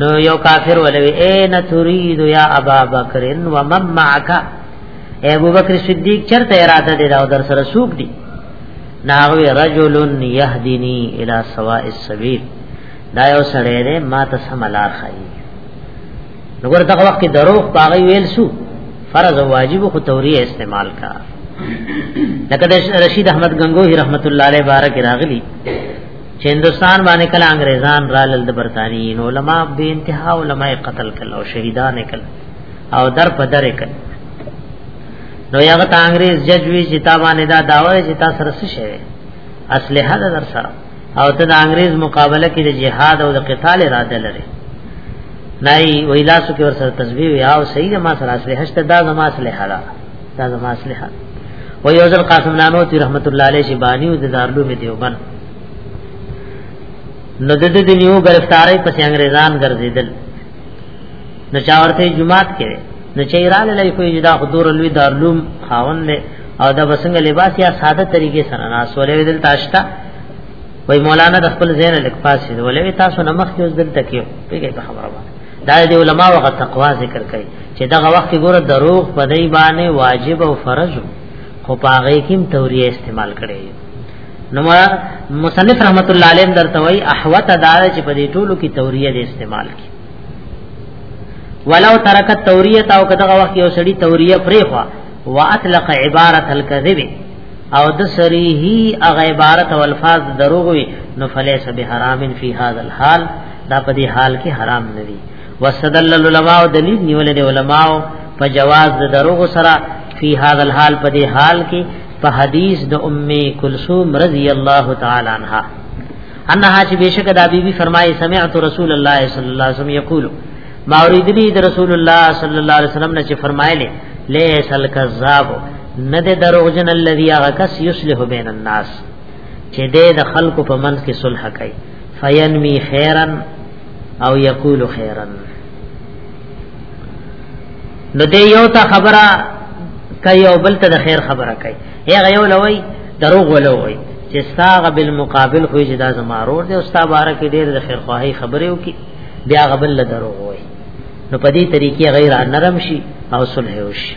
نو یو کافر ولوی اے نترید یا ابا بکر و من معک اے ابو بکر صدیق چرته اراده دی دا در سره سوق دی ناغوی رجل یهدینی الی سواء السبیل دا یو سړی دی ما ته سملار خای نو ګور دغه وخت دروغ باغی ویل سو فرض او واجب خو توریه استعمال کا لکه رشید احمد گنگوہی رحمت الله علیه بارک راغلی چې هندستان باندې کله انګريزان رالل د برتانیې نو علما به انتها علما قتل کړه او شهیدان کړه او در په در کړه نو یو ته انګريز جج وی چې تا باندې دا داوی چې تا سره څه شوی اسلحه در سره او ته د انګريز مقابله کې د جهاد او د قتال اراده لري نای ویلاسو کې ور سره تسبیح یا او صحیح ما سره اسلحه شته دا زما اسلحه ده دا زما اسلحه و یوزل قاسم نانوتی رحمت الله علیه شی بانی او د دارلو می دیوبند نو د دې دنیو گرفتاری پس انګریزان ګرځیدل نو چا ورته جمعات کړي نو چې ایران لای کوی جدا حضور لوی دارلوم خاون له او دا بسنګ لباس یا ساده طریقې سره ناس ولې دل تاشتا وای مولانا د خپل زین لیک پاسې ولې تاسو نمخ کې اوس دل تکیو پیګه په خبره وایي دا د علما وغه تقوا ذکر کوي چې دغه وخت ګوره دروغ په دی باندې واجب او فرض خو پاغې کې توریه استعمال کړي نو مصنف رحمت الله علیه درته وای احوت دار چې په دې ټولو کې توریه د استعمال کی ولو ترک توریه او کداغه وخت یو سړی توریه پرې خوا واطلق عبارت الكذب او د سریحی اغه عبارت او الفاظ دروغ وي نو فلیس بحرام فی هذا الحال دا په دې حال کې حرام نه دي واستدل العلماء دلیل نیول دي علماء په جواز د دروغ سره فی هذا الحال په دې حال کې په حدیث د ام کلثوم رضی الله تعالی عنها انها چې بشک دا بیبي فرمایي سمعت رسول الله صلی الله علیه وسلم یقول ما اوریدلی د رسول الله صلی الله علیه وسلم نه چې فرمایلی لیس الکذاب نه د دروغجن الذي غکس یصلح بین الناس چې د خلکو په منځ کې صلح کوي فینمی خیرن او یقول خیرن نو دې یو ته خبره کوي او بل ته د خیر خبره کوي هغه یو لوي دروغ ولوي چې ساغه بالمقابل خو جدا زمارور دي استاد بارک ډېر د خیر خواهي خبره وکي بیا غبل له دروغ وي نو په دې طریقې غیر نرم شي او صلح وشي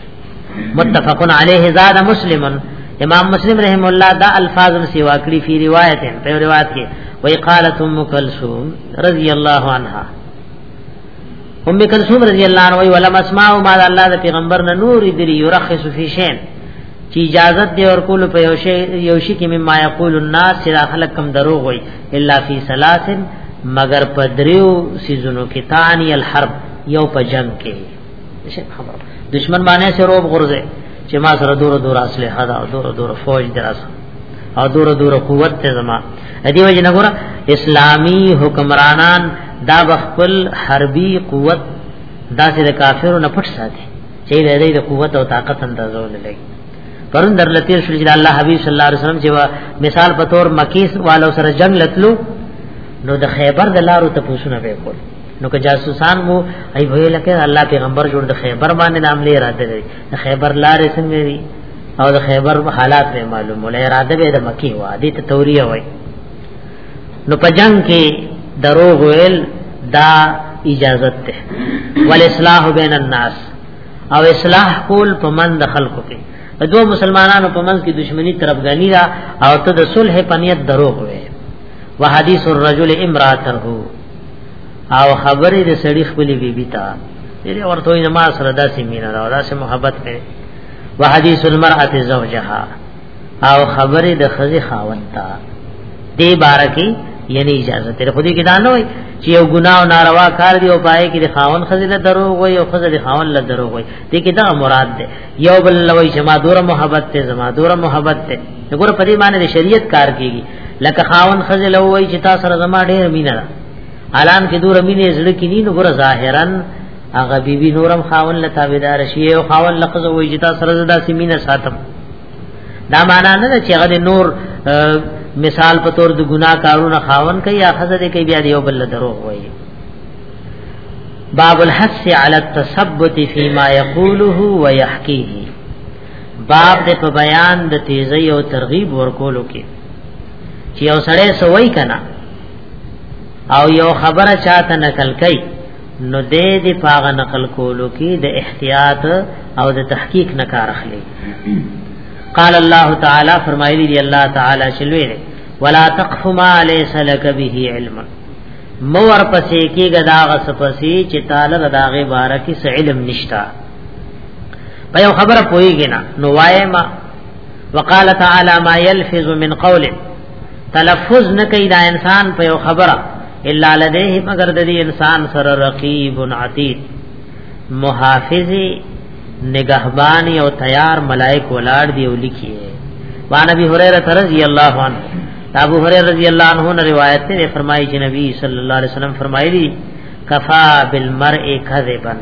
متفقن علیه زاد مسلم امام مسلم رحم الله دا الفاظ سیوا کړی فی روایت په روایت کې وی قالت ام کلثوم رضی الله عنها ام کلثوم رضی الله عنها ولم اسمع ما الله د پیغمبر نه نور دری یرخص فی شین چې اجازه دی اور کول په یو شی یو شی کې مما یقول الناس چې خلک کم دروغ وای الا فی ثلاث مگر پدریو سیزونو کې تانی الحرب یو په جنگ کې دشمن باندې سره روب غرزه چې ما سره دور دور اصله حدا دور دور فوج دراسه او دور دور قوت ته زما ادي وجه نه ګور اسلامی حکمرانان دا بخپل حربي قوت داسې د کافرو نه پټ ساتي چې د دې د قوت او طاقت اندازو نه لګي پرون در لته شو چې الله حبيب صلی الله علیه وسلم چې مثال په تور مکیس والو سره جنگ لتلو نو د خیبر د لارو ته پوښونه به کول نو که جاسوسان مو ای ویل کې الله پیغمبر جوړ د خیبر باندې نام لري راته دی خیبر لارې څنګه دی او د خیبر حالات به معلوم ول اراده به د مکی و دي ته توریه وای نو په جنگ کې دروغ ویل دا اجازت ده ول اصلاح بین الناس او اصلاح کول په من د خلکو کې د دوه مسلمانانو په منځ کې دښمنی طرفګانی را او ته د صلح په نیت دروغ وې وحدیث الرجل امراته او خبرې د سړي خپلې بیبي ته دې ورته نه ما سره داسې مینا دا داسې محبت کړي وحدیث المرأه زوجها او خبره د خزي خاونتا دې بارکی یعنی اجازه تر خو دې کې دا نه وي چې یو ګناه او ناروا کار دی او پای کې د خاون خزي له درو وي او خزي د خاون له درو وي دې کې دا مراد ده یو بل لوي چې ما دوره محبت ته زما دوره محبت ته وګوره په دې باندې د شریعت کار کیږي لکه خاون خزي له وي چې تاسو سره زما ډېر مینه ده الان کې دوره مینه زړه کې نه نو ګوره ظاهرا هغه بیبي نورم خاون له تابعدار شي او خاون لقزه وي چې تاسو سره زدا سیمینه ساتم دا معنا نه چې هغه نور مثال په تور د ګناه کارونه خاون کوي یا خزه دې کوي بیا دی یو بل دروغ وایي باب الحث على التثبت فيما يقوله ويحكيه باب د په بیان د تیزی او ترغیب ورکولو کې چې یو سړی سوي کنا او یو خبره چاته نقل کوي نو دې دې پاغه نقل کولو کې د احتیاط او د تحقیق نه کار اخلي قال الله تعالی فرمایلی دی الله تعالی شلوی دی ولا تقف ما ليس لك به علم مور پسې کې غدا غس پسې چې تعالی داغه بار کې څه علم نشتا په یو خبره پويږي نه نو وایما وقال تعالی ما يلفظ من قول تلفظ نه کوي دا انسان په یو خبره الا لديه مگر د دې انسان سره رقیب عتید محافظ نگہبان او تیار ملائک ولاړ دی او لیکي وان ابي هريره رضی الله عنه ابو هريره رضی الله عنه نے روایت سے فرمائی کہ نبی صلی اللہ علیہ وسلم فرمائی دی کفا بالمرء کذبا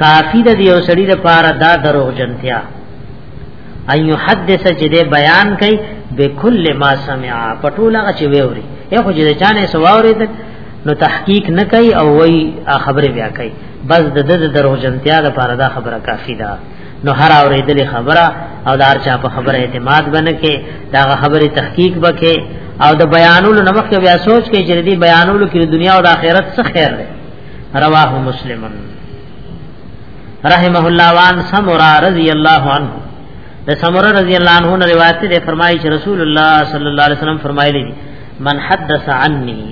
کافی د یو سړی د پاره دا دروغ جنتیا ان يحدث چې دې بیان کوي بكل ما سمع پټولا چې ووري یو خو دې چانه سواوري نو تحقیق نه کوي او وای خبره بیا کوي بس د د درو جنتیا د پاره دا خبره کافی ده نو هر اوریدلې خبره او دار چا په خبره اعتماد بنه کې دا خبره تحقیق بکې او د بیانولو نمخ بیا سوچ کې چې دې بیانولو کې د دنیا او د آخرت څخه خیر ده رواه مسلمن رحمه الله وان سمرا رضی الله عنه د سمرا رضی الله عنه نے روایت دے فرمائی چې رسول الله صلی الله علیه وسلم فرمایلی دي من حدث عني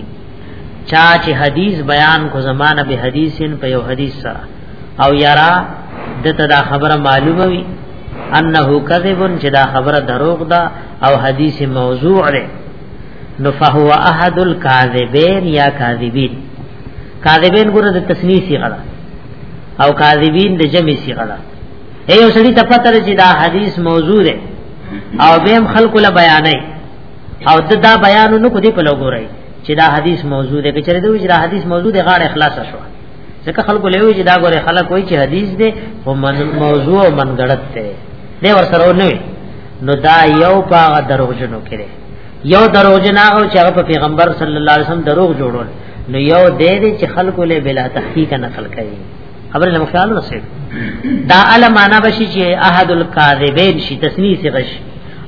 چا چې حدیث بیان کو زمانہ به حدیثن په یو حدیث سره او یرا دته دا خبره معلومه وي انه کذب چې دا خبره دروغ ده او حدیث موضوع ده نو فهو احد الكاذبین یا کاذبین کاذبین ګره د تسنیه صيغه ده او کاذبین د جمع صيغه ده اے یو سړی ته پته لري چې دا حدیث موضوع ده او بهم خلق له بیانې او د دا بیان نو کو دی په لګورای چې دا حدیث موضوع ده کچره دوی چې دا حدیث موضوع ده غاړه اخلاص شو ځکه خلق له وی چې دا ګوره خلق وایي چې حدیث ده او من موضوع منګړت ده دی ور سره نه نو دا یو پاغه دروغجنو کړي یو دروژن هغه چې هغه په پیغمبر صلی الله علیه وسلم دروغ جوړول نو یو دې دې چې خلکو له بلا تحقیق نقل کوي خبر له مخیال رسید دا ال معنا بشي چې احد الکاذبین شي تسنیه سی غش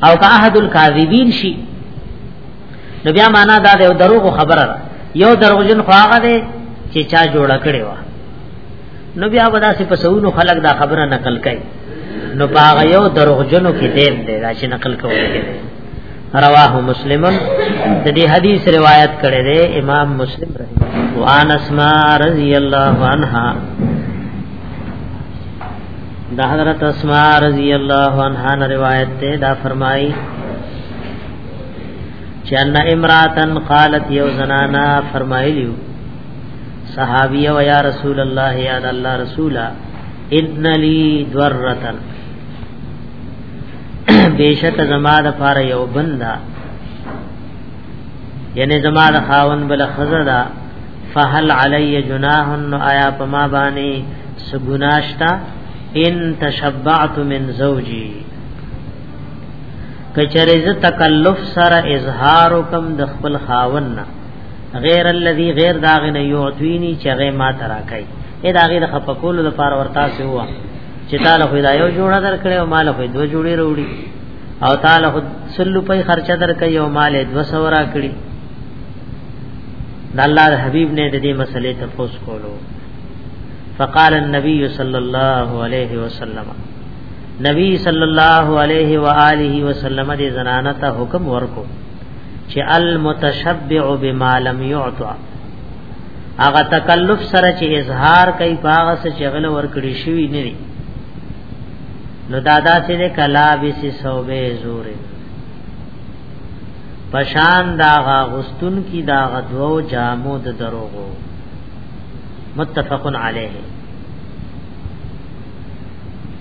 او که احد الکاذبین شي نو بیا معنا دا دې دروغ خبره یو دروژن خو هغه دې چې چا جوړ کړي وا نو بیا ودا سي په سونو خلق دا خبره نقل کوي نو باغ یو دروغجنو کې دیم دی دا چې نقل کوي رواه مسلم د دې حدیث روایت کړی دی امام مسلم رحمه الله وان اسماء رضی الله عنها دا حضرت اسماء رضی الله عنها نے روایت تے دا فرمائی چن امراتن قالت یو زنانا فرمایلیو صحابی و یا رسول الله یا الله رسولا ان لی درتن بیشک زما د پار یو بندا یعنی زما د خاون بل خزدا فهل علی جناح نو آیا پما باندې سګناشتا ان تشبعت من زوجی کچره ز تکلف سره اظهار کوم د خپل خاون نه غیر الذی غیر داغه نه یعطینی چې غی ما تراکای اې داغه د خپکول لپاره ورتا سي هوا چې تعالی خو دا یو جوړه درکړې او مال خو دوه جوړې وروړي او تعالی خو سلو په خرچه درکې او مال دوه سورا کړی د الله حبیب نه د دې مسلې ته پوس کولو فقال النبي صلى الله عليه وسلم نبی صلی الله علیه و آله وسلم دې زنانه ته حکم ورکو چې المتشبع بما لم يعطى هغه تکلف سره چې اظهار کوي پاغه سره چغله ورکړي شوی نه وي نو دادا سي د کلا بي سي صوبه زور پشان داغا غستون کی داغا دو جامو د دروغو متفق علیه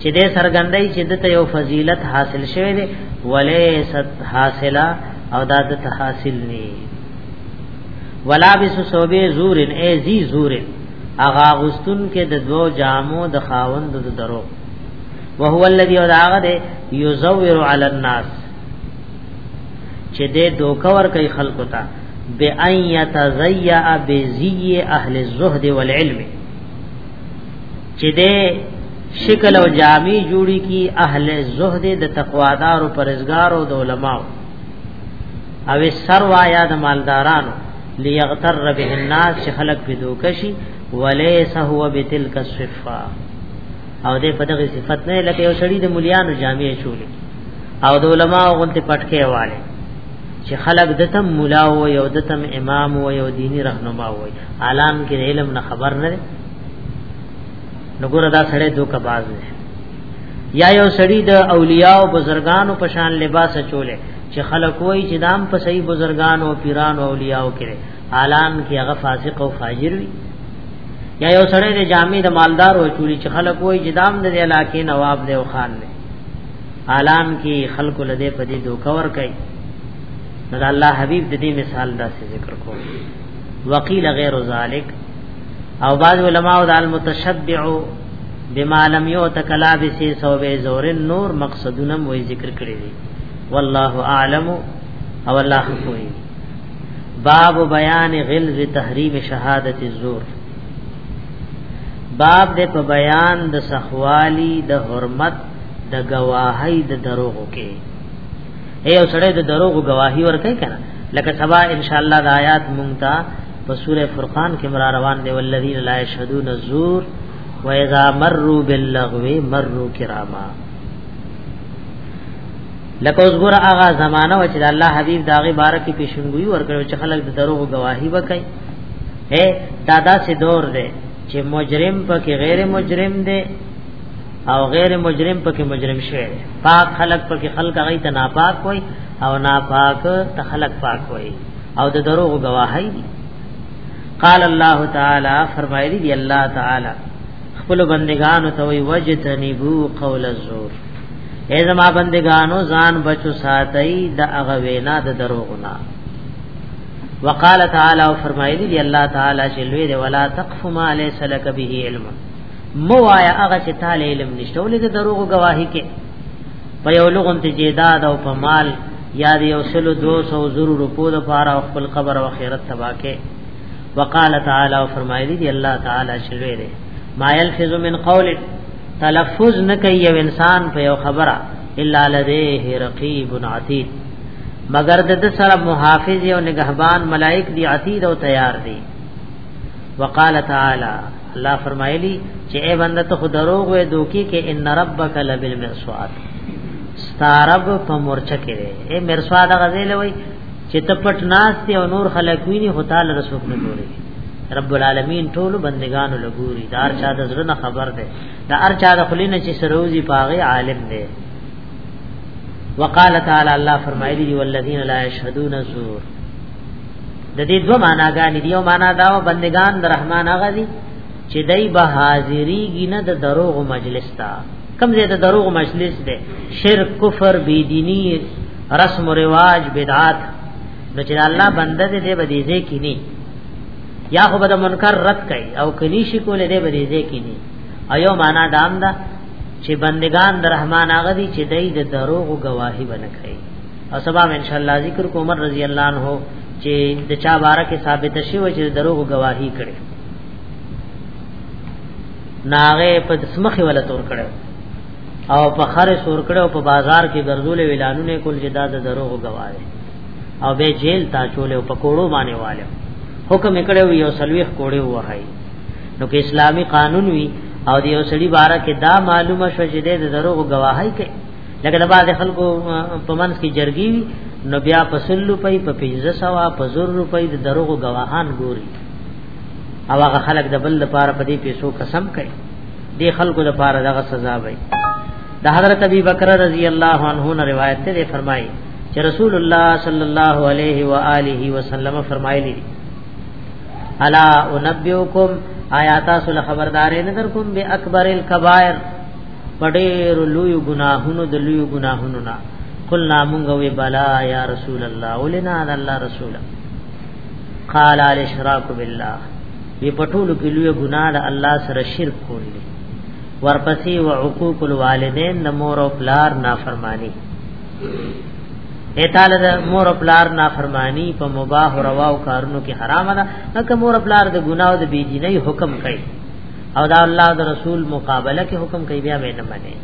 چې دې سرګندای چې دته یو فضیلت حاصل شوه دی ولې ست حاصله او دا د حاصل ني ولا بس صوبه زور ای زی زور اغا غستون کې د دوو جامو د خاوند د درو وهو الذي وداغه ده یزور علی الناس چې دې دوکور کوي خلکو ته بأن يتزيأ بزي أهل الزهد والعلم چې د شکل او جامع جوړی کی اهل زهد د تقوادار او پرزګار او د علماو او سر وایا د مالدارانو ليغتر به الناس چې خلق په دوکشي وليس هو بتلك الصفه او دې په دغه صفت نه لکه یو سړی د مليانو جامع چولې او د علما غونته پټکې والے چې خلق دتم مولا او یو دتم امام او یو دینی رهنما وي عالم کې علم نه خبر نه نو ګور دا سړی دوکه باز دی یا یو سړی د اولیاء او بزرګانو په شان لباس چولې چې خلک وایي چې دام په صحیح بزرګانو او پیرانو او اولیاء کړي اعلان کې هغه فاسق او فاجر وي یا یو سړی د جامع د مالدار او چولی چې خلک وایي چې دام د علاقې نواب دی او خان دی اعلان کې خلکو لده په دې دوکه ور کوي نو الله حبیب د دې مثال دا ذکر کوي وقیل غیر ذالک او بعض علماء د المتشبع بما لم يؤت كلابس ثوب زور نور مقصدونه مو ذکر کړی دي والله اعلم او الله خفوی باب بیان غلظ تحریم شهادت الزور باب دې په بیان د سخوالی د حرمت د گواهی د دروغو کې اے او سړی د دروغو گواهی ورکړي کنه لکه سبا ان شاء الله د آیات مونږ ته په سوره فرقان کې مرا روان دی والذین لا یشهدون الزور واذا مروا باللغو مروا کراما لکه اوس ګور هغه زمانہ و چې الله حبیب داغه بارک کې پیشنګوي ورکړو چې خلک د دروغ گواهی وکړي اے دادا سے دور دے چې مجرم پکې غیر مجرم دی او غیر مجرم پکې مجرم شوی پاک خلق پکې خلق غي ته ناپاک وای او ناپاک ته خلق پاک وای او د دروغ گواهی دي قال الله تعالی فرمایلی دی الله تعالی خپل بندگانو ته وی وجتنبو قول الزور اے زما بندگانو ځان بچو ساتي د هغه وینا د دروغنا وقال تعالی او فرمایلی دی الله تعالی چې لوی دی ولا تقف ما ليس لك به علم مو آیا هغه چې تعالی علم نشته ولې د دروغ گواهی کې په یو لغون ته جیداد او په مال یا د یو سلو دو سو زرو روپو د پاره او خپل قبر او آخرت تبا کې وقال تعالی او فرمایلی دی الله تعالی شلوی دی ما یلفظ من قول تلفظ نه کوي یو انسان په یو خبره الا لديه رقیب عتید مگر د سره محافظ او نگهبان ملائک دی عتید او تیار دی وقال تعالی الله فرمایلی چې اے بنده ته خو دروغ وې دوکي کې ان ربک لبالمرصاد ستارب په مورچه کې دی اے مرصاد غزل وې چې ته پټ ناشته او نور خلک ویني هو تعالی رسول نه ګوري رب العالمین ټول بندگانو لګوري دار چا د زړه خبر ده د ار چا د خلینو چې سروزي پاغه عالم ده وقال تعالی الله فرمایلی والذین لا یشهدون زور د دې دوه معناګانې دی یو معنا دا و بندگان د رحمان هغه دي چې دای به حاضرېږي نه د دروغ مجلس ته کم زه د دروغ مجلس دی شرک کفر بی دینی رسم و رواج بدعات نو چې الله بنده دې به دې ځې کینی یا خو به د منکر رد کوي او کني شي کولې دې به دې ځې کینی او یو معنا دام دا چې بندگان د رحمان هغه دي چې دای د دروغ گواهی بنه کوي او سبا ان شاء الله ذکر کو عمر رضی الله عنه چې د چا باره کې ثابت شي و چې دروغ گواہی کړي ناغه په سمخه ولا تور کړو او په خر سور کړو په بازار کې ګرځولې ویلانونه کول چې دا د دروغ گواهه او به جیل تا چولې او پکوړو باندې والے حکم کړو یو سلويخ کوړې وهاي نو کې اسلامی قانون وی او د یو سړي باره کې دا معلومه شوه چې د دروغ گواهی کوي لکه د بعض خلکو په منځ کې جرګي نو بیا په سل روپۍ په 1500 په زر روپۍ د دروغو گواهان ګوري او هغه خلک د بل لپاره په دې پیسو قسم کوي دې خلکو لپاره دغه سزا وي د حضرت ابي بکر رضی الله عنه نه روایت ته فرمایي چې رسول الله صلی الله علیه و آله وسلم فرمایلی الا انبئکم آیات سول خبردارې نه در کوم به اکبر الکبائر پډېر لوی ګناهونو د لوی ګناهونو نه قلنا مونږ وی بلا یا رسول الله ولنا د الله رسول قال الاشراك بالله وی پټول کې لوی ګناه د الله سره شرک کول دي ورپسې او حقوق الوالدین د مور او پلار نافرمانی ایتاله د مور او پلار نافرمانی په مباح روا او کارونو کې حرام ده که مور او پلار د ګناه او د بی دینۍ حکم کوي او دا الله د رسول مقابله کې حکم کوي بیا به نه مني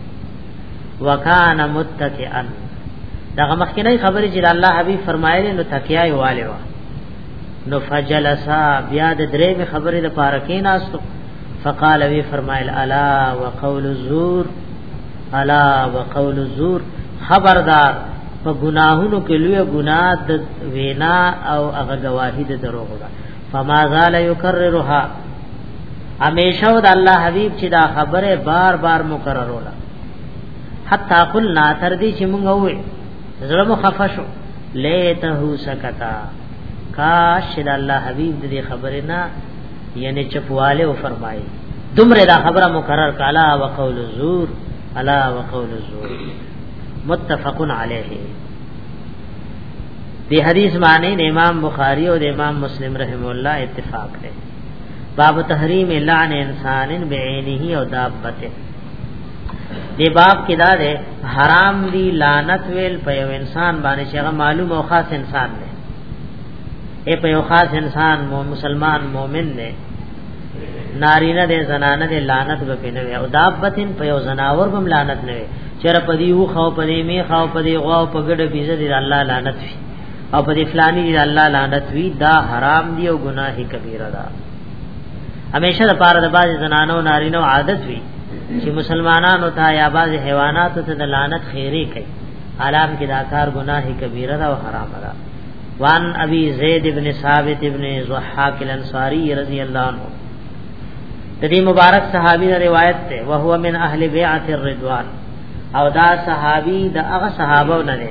وکانا متکئا دا مخکنی خبره چې الله حبیب فرمایلی نو تکیای والے وا نو فجلسا بیا د درې می خبره د پاره کې ناستو فقال وی فرمایل الا وقول الزور الا وقول الزور خبردار په ګناهونو کې لوی ګناه د وینا او هغه گواهی د دروغ ده فما زال یکررها همیشه د الله حبیب چې دا خبره بار بار مکرر ولا حتا قلنا تر دې چې موږ وې زړه مو خفه شو لیته سکتا کاش د الله حبیب دې خبره نه یعنی چپواله او فرمایي دومره دا خبره مکرر کالا وقول الزور الا وقول الزور متفق علیه دی حدیث معنی امام بخاری او امام مسلم رحم الله اتفاق لري باب تحریم لعن انسان بعینه او دابته دی باب کې دا ده حرام دی لعنت ویل په یو انسان باندې چې هغه معلوم او خاص انسان دی اے په یو خاص انسان مو مسلمان مؤمن دی نارینه دی زنانه دی لعنت به پینه وي او دابتن په یو زناور بم لعنت نه وي چر په دی و خو په دی می خو په دی غو په ګډه بیزه دی الله لعنت وي او په فلانی دی الله لعنت وی دا حرام دی او گناه کبیره ده همیشه د پاره د باز زنانو نارینو عادت وی چې مسلمانانو ته یا باز حیوانات ته د لعنت خیره کوي حالان کې دا کار گناه کبیره ده او حرام ده وان ابي زید ابن ثابت ابن ضحاک الانصاری رضی الله عنه د دې مبارک صحابي نه روایت ده او هو من اهل بیعت الرضوان او دا صحابي د هغه صحابه نه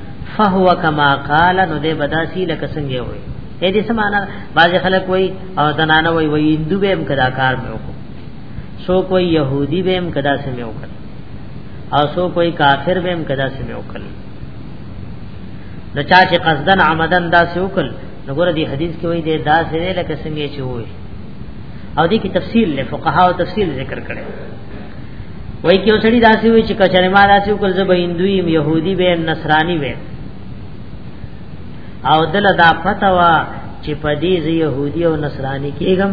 فهو کما قال نو دې بداسي لکه څنګه وي اې دې سمانا باز خلک وي او زنانه وي وي هندو به هم کدا کار مې وکړو سو کوئی يهودي به هم کدا سم مې وکړ او سو کوئی کافر به هم کدا سم مې وکړ د چا چې قصدن عمدن دا سې وکړ نو ګوره دې حدیث کې وي دې دا سې لکه څنګه چې وي او دې کې تفصیل له فقها او تفصیل ذکر کړي وای کیو سړی داسې وي چې کچره ما داسې وکړ زه به هندوی يهودي به نصراني وي او دل دا پته وا چې په دې زه يهودي او نصراني کېږم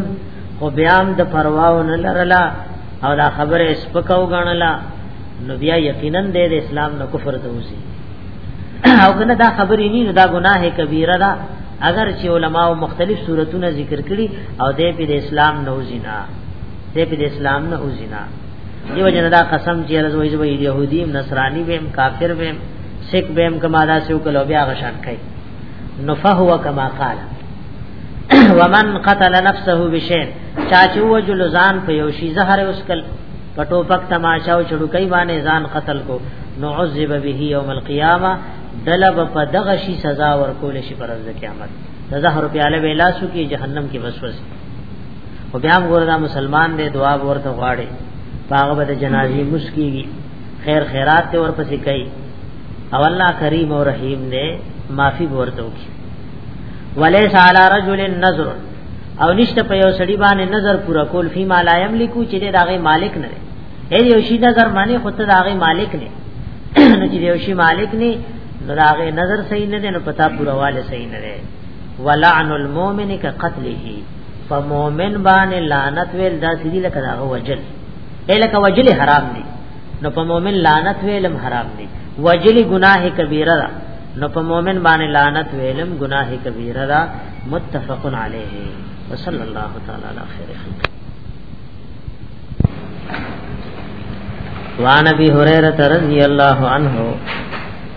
خو بیا هم د پرواو نه لرلا او دا خبره سپکاو غنلا نو بیا یقینا د اسلام نه کفر ته وسی او کنه دا خبرې نه دا ګناه کبیره ده اگر چې علما مختلف صورتونه ذکر کړي او دې په اسلام نه وزینا دې په اسلام نه اوزینا دیو جن دا قسم چې رز وایي وایي يهودي نصراني به کافر به سکھ به کما دا سو کلو بیا غشان کوي نفهو کما قال ومن قتل نفسه بشین چا چې وجل ځان په یو شی زهر اسکل پټو پک تماشا او چړو کوي باندې ځان قتل کو نو عذب به یوم القیامه دلب په دغه شی سزا ورکول شي پر ورځ قیامت د زهر پیاله ویلا سو کې جهنم کې وسوسه خو بیا هم ګوره دا مسلمان دی دعا ورته غواړي هغه به د جنازې مسکیږي خیر خیرات ته ورپسې کوي او الله کریم او رحیم دی معافي ورته وکړي ولیس علی رجل نظر او نشته په یو سړي باندې نظر پورا کول فی ما لا یملکو چې دغه مالک نه دی اې یو شي نظر معنی خود ته دغه مالک نه نو چې یو شي مالک نه نو داغه نظر صحیح نه دی نو پتا پورواله صحیح نه دی ولعن المؤمن كقتله فمؤمن باندې لعنت ویل دا سړي لکه دا وجل الکه وجل حرام دي نو په مؤمن لعنت ویلم حرام دي وجل گناه کبیره ده نو په مؤمن باندې لعنت ویلم گناه کبیره ده متفق علیه وصلی الله تعالی علی خیر خلق وعن ابي هريره رضي الله عنه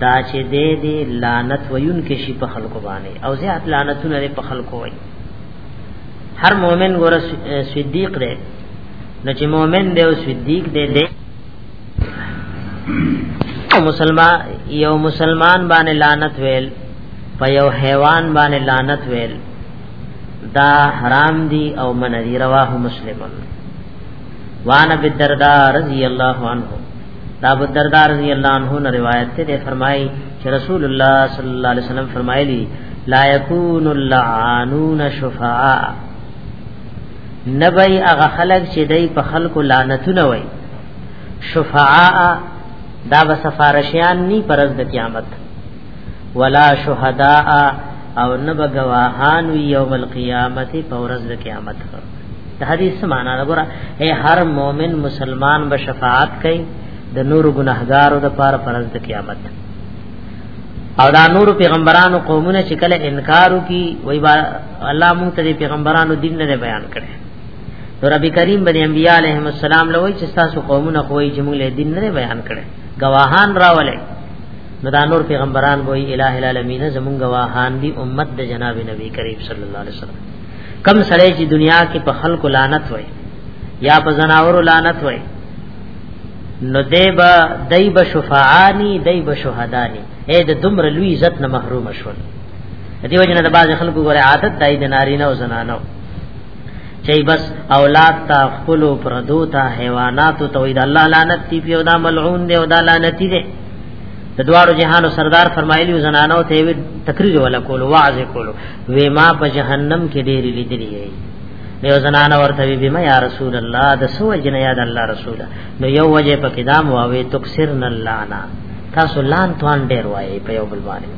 دا چې دې دې لعنت ویون کې شي په خلکو باندې او زیات لعنتونه لري په خلکو وي هر مؤمن ګور صدیق دی نو چې مؤمن دی او صدیق دی دی مسلمان یو مسلمان باندې لعنت ویل په یو حیوان باندې لعنت ویل دا حرام دی او منذ رواه مسلمون وان بالدرداء رضی الله عنه دا ابو الدرداء رضی الله عنه نے روایت ته فرمایي چې رسول الله صلی الله علیه وسلم فرمایلی لا یکون اللعانون شفعاء نبی هغه خلق چې دای په خلکو لعنتونه وای شفعاء دا به سفارشیان نی پرز د قیامت ولا شهداء او نبه گواهان یوم القیامت په ورځ د قیامت کړ د حدیث معنا دا ګوره اے هر مؤمن مسلمان به شفاعت کوي د نور ګناهګارو د پاره پرز د قیامت او دا نور پیغمبرانو قومونه چې کله انکارو کی وای با الله مونږ ته پیغمبرانو دین نه بیان کړي نو ربی کریم بنی انبیاء علیهم السلام لوی چې تاسو قومونه خوې چې مونږ له دین نه بیان کړي گواهان راولې نو دا نور پیغمبران وای الہ العالمین زمونږ گواهان دی امت د جناب نبی کریم صلی الله علیه وسلم کم سړی چې دنیا کې په خلکو لعنت وای یا په زناورو لعنت وای نو دیبا دیب شفاعانی دیب شهدانی اې د دمر لوی عزت نه محروم شول دیو جن د باز خلکو غره عادت دای د نارینه او زنانو چې بس اولاد تا خپل پردو تا حیوانات ته وې د الله لعنت دی په دا ملعون دی او دا لعنت دی د دوارو جهانو سردار فرمایلی زنانو ته وی تقریر ولا کول واعظ کول وې ما په جهنم کې ډېر لیدلې یې یو زنانه ورته وی بما یا رسول الله د سو جن یاد الله رسول نو یو وجه په کدام واوي تکسرن اللانا تاسو لان توان ډېر وایي په یو بل باندې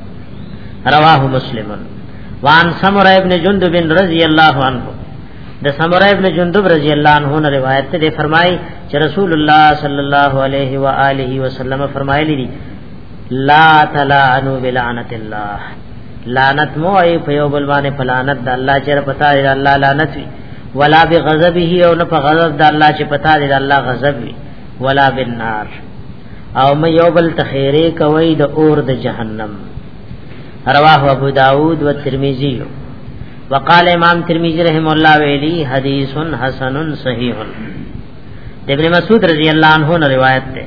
رواه مسلمن وان سمر ابن جندب رضی الله عنه د سمر ابن جندب رضی الله عنه نے روایت ته فرمای چې رسول الله صلی الله علیه و آله وسلم فرمایلی لا تلعنوا بلعنت الله لعنت مو ای په یو بل باندې پلانت د الله چې پتا دی الله لعنت وی ولا بغضبه او نه په غضب د الله چې پتا دی الله غضب وی ولا بالنار او مې یو بل تخیره کوي د اور د جهنم رواه ابو داود و ترمذی وقال امام ترمذی رحم الله ویلی حدیث حسن صحیح ابن مسعود رضی اللہ عنہ نے روایت ہے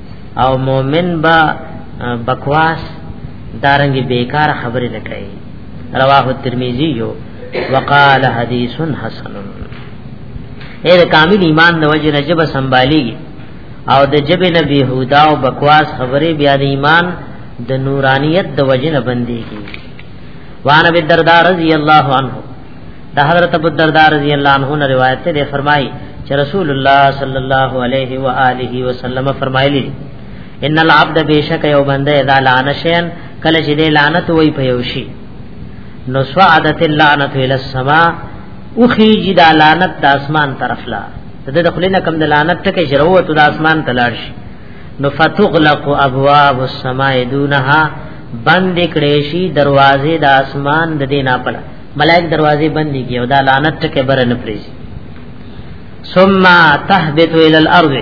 او مؤمن با بکواس دارنګ بیکار خبرې نه کوي رواه الترمذی یو وقال حدیث حسن اے کامل ایمان د وجه نجب سنبالی او د جبه نبی هودا او بکواس خبرې بیا د ایمان د نورانیت د وجه نه بندي کی وان ابي الدرداء رضی الله عنه دا حضرت ابو الدرداء رضی اللہ عنہ نے روایت تے فرمائی کہ رسول اللہ صلی اللہ علیہ وآلہ وسلم فرمایلی ان العبد بیشک یو بندہ اذا لعن شیئا کله چې دې لعنت وای په یو شی نو سعادت اللعنت الى السماء اوخی جی دا لعنت د اسمان طرف لا د دخلینه کم د لعنت ټکه شروعت د اسمان تلاړ شي نو فتغلق ابواب السماء دونها بند کړي شي دروازې د اسمان د دینه پړه ملائک دروازې بندې کی او دا لعنت ټکه بر نه پریږي ثم تهبط الى الارض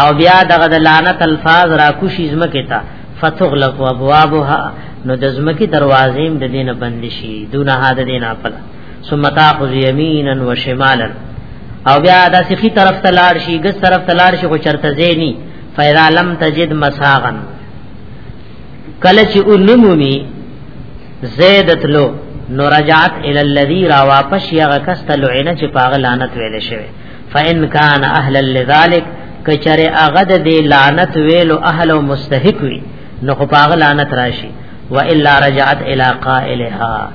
او بیا دغه د لعنت الفاظ را کوشي زمکه تا فتغلق ابوابها نو د زمکه دروازې د دینه بند شي دونه هاده دینه خپل ثم تاخذ يمينا وشمالا او بیا د سخي طرف ته لاړ شي ګس طرف ته لاړ شي خو چرته زینی فیرا لم تجد مساغن کله چې اونمومي زیدتلو نو رجعت ال الذی را واپس یغه کس تلعینه چې پاغه لعنت ویل شوی فان کان اهل لذلک کچره اغد دی لعنت ویل او اهل او مستحق وی نو خو پاغه لعنت راشي و الا رجعت الى قائلها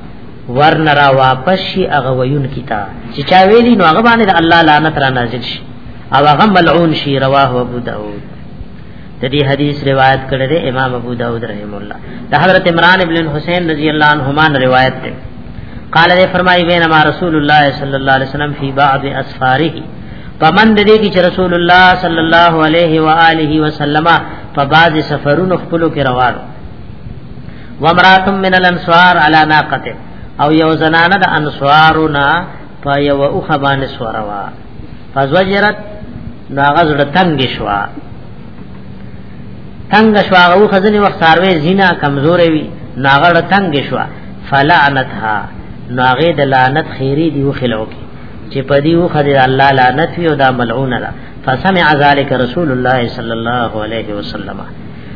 ورن را واپس شي اغه ویون کیتا چې چا ویلی نو هغه باندې الله لعنت را نازل شي او هغه ملعون شي رواه ابو داود د دې حدیث روایت کړی دی امام ابو داود رحم الله د حضرت عمران ابن حسین رضی الله عنهما روایت دی قال دې فرمایي بینما رسول الله صلی الله علیه وسلم فی بعض اسفاره پمن دې کې چې رسول الله صلی الله علیه و آله وسلم په بعض سفرونو خپل کې روانو ومراتم من الانصار علی ناقته او یو زنانه د انصارنا په یو اوخه باندې سواروا فزجرت ناغز رتنګ شوا تنگ شوا او خزنی وخت ساروی زینا کمزورې وی ناغړ تنگ شوا فلعنتها ناغه د لعنت خیری دی وخلو کی چې پدی و خدای الله لعنت وی او دا ملعون را فسمع ذلك رسول الله صلی الله علیه وسلم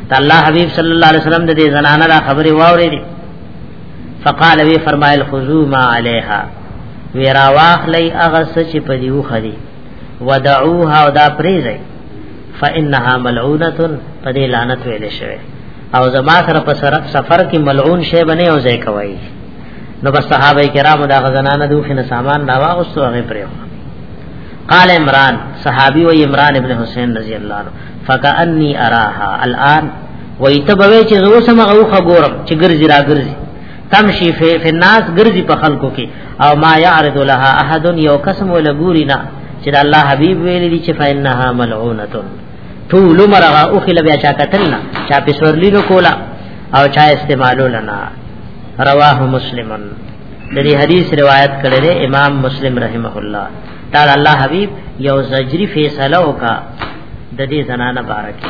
ته الله حبیب صلی الله علیه وسلم د دې زنانه دا خبره واورې دي فقال وی فرمایل خذو ما علیها ویرا واخلی اغه سچ په دیو خدي ودعوها او دا پریزي فانها ملعونه په دې لعنت ویل شوی او زما سره په سفر کې ملعون شی بنه او ځای کوي نو بس صحابه کرامو دا غزنانه دوخي نه سامان دا واغستو هغه پرې قال عمران صحابي و عمران ابن حسین رضی الله عنه فكاني اراها الان ويتبوي چې زو سم اوخه ګورم چې ګرځي را ګرځي تمشي فی فی الناس ګرځي په خلکو کې او ما يعرض لها احد یو قسم ولا ګوري نه چې د الله حبيب ویل دي چې فإنها ملعونه طول مرغه او خل بیا چا قتلنا چا په سورلی نو کولا او چا استعمالو لنا رواه مسلمن د دې حدیث روایت کړی دی امام مسلم رحمه الله تعالی الله حبيب یو زجری فیصله وکا د دې زنانه بارکه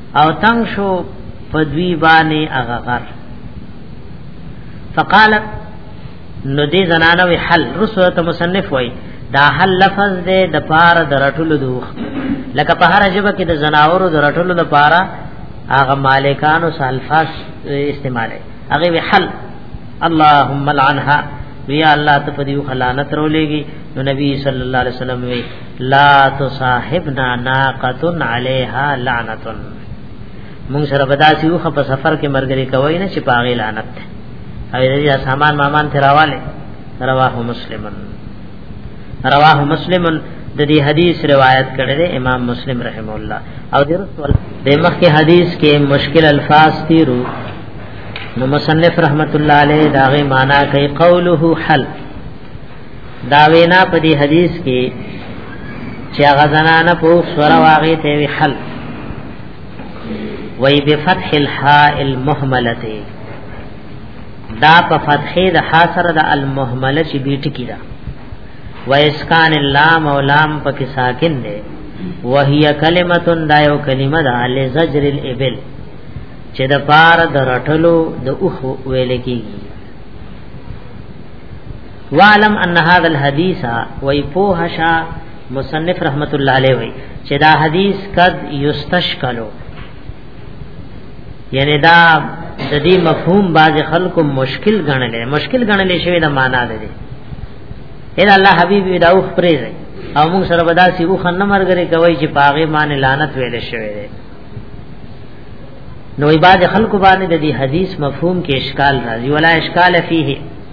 او تنگ شو په دوی باندې هغه غر فقالت نو دې زنانه وی حل رسو ته مصنف وای دا حل لفظ دې د پار درټلو دوخ لکه په هر جبه کې د زناورو درټلو د پارا هغه مالکانو سالفاس استعماله هغه وی حل اللهم لعنها وی الله ته په دې خلانت رولېږي نو نبی صلی الله علیه وسلم وی لا تصاحبنا ناقه عليها لعنت مونږ سره بداسي وخه په سفر کې مرګري کوي نه چې پاغي لعنت ده او دې سامان مامان تراواله رواه مسلمن رواه مسلمن د دې حدیث روایت کړی دی امام مسلم رحم الله او د رسول د مخکې حدیث کې مشکل الفاظ تیرو نو مصنف رحمت الله علیه داغه معنا کوي قوله حل دا وینا په دې حدیث کې چې هغه زنانه په سور واغې ته وی خل وی بفتح الحاء المهمله دا په فتحې د ها سره د المهمله چې بیټ کی دا واسکان اللام او لام پکې ساکن دی وهي کلمه دا یو کلمه ده لزجر الابل چې د پار د رټلو د اوخ ویل کیږي وعلم ان هذا الحديث وای په شا مصنف رحمت الله علیه وای چې دا حدیث قد یستشکلو یعنی دا د دې مفهوم باز خلکو مشکل غنل مشکل غنل شوی دا معنا ده اله الله حبیب دا اوخ پرې او موږ سره بداسي اوخ نه مرګره کوي چې پاغه مان لعنت ویل شوی دی نو عباد خلق باندې د دې حدیث مفهوم کې اشکال راځي ولا اشکال فيه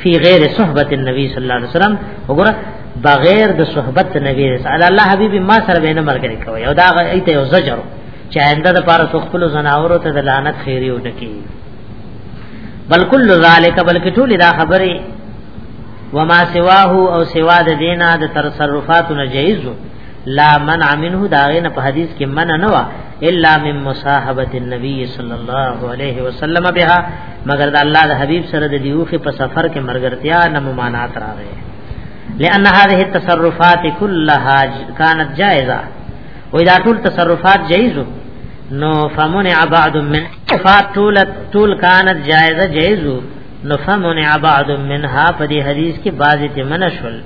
فی غیر صحبت النبی صلی الله علیه وسلم وګوره بغیر د صحبت نبی رسول الله الله حبیب ما سره به نه مرګري کوي او دا ایته یو زجر چې آینده د پاره خپل زناورو ته د لعنت خیری و نکي بل کل ذالک بلکې ټول دا خبره وما سواه او سوا د دینا د تصرفات نه جایز لا منع منه داغه نه په حدیث کې منع نه الا من مصاحبه النبي صلی الله علیه وسلم بها مگر د الله د حبیب سره د دیوخه په سفر کې مرګرتیا نه ممانات راغې لئن هذه التصرفات كلها كانت جائزه و دا ټول تصرفات جائز نو فمنع بعض من صفات ټول ټول كانت جائزه جائز نو فمنع بعض منها په دې حدیث کې بعض ته منشل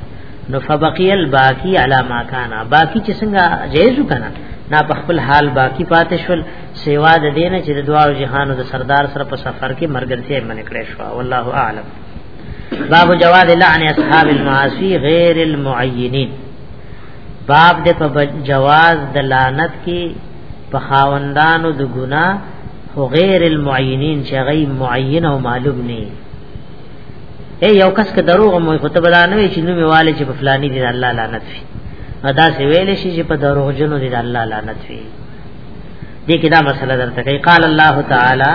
نو فبقي الباقي على ما كان باقي چې څنګه جائز کنا نا په خپل حال باقی پاتې شول سیوا د دینه چې د دعا او جهانو د سردار سره په سفر کې مرګرتیا من کړې شو والله اعلم باب جواد لعن اصحاب المعاصی غیر المعینین باب د په جواز د لعنت کې په خاوندانو د ګنا خو غیر المعینین چې غي معین او معلوم نه اے یو کس که دروغ مو خو ته بلا نه وی چې نو میواله چې په فلانی دی الله لعنت وی ادا سی ویل شي چې په دروغ جنو دی الله لعنت وی دې کې دا مسله درته کوي قال الله تعالی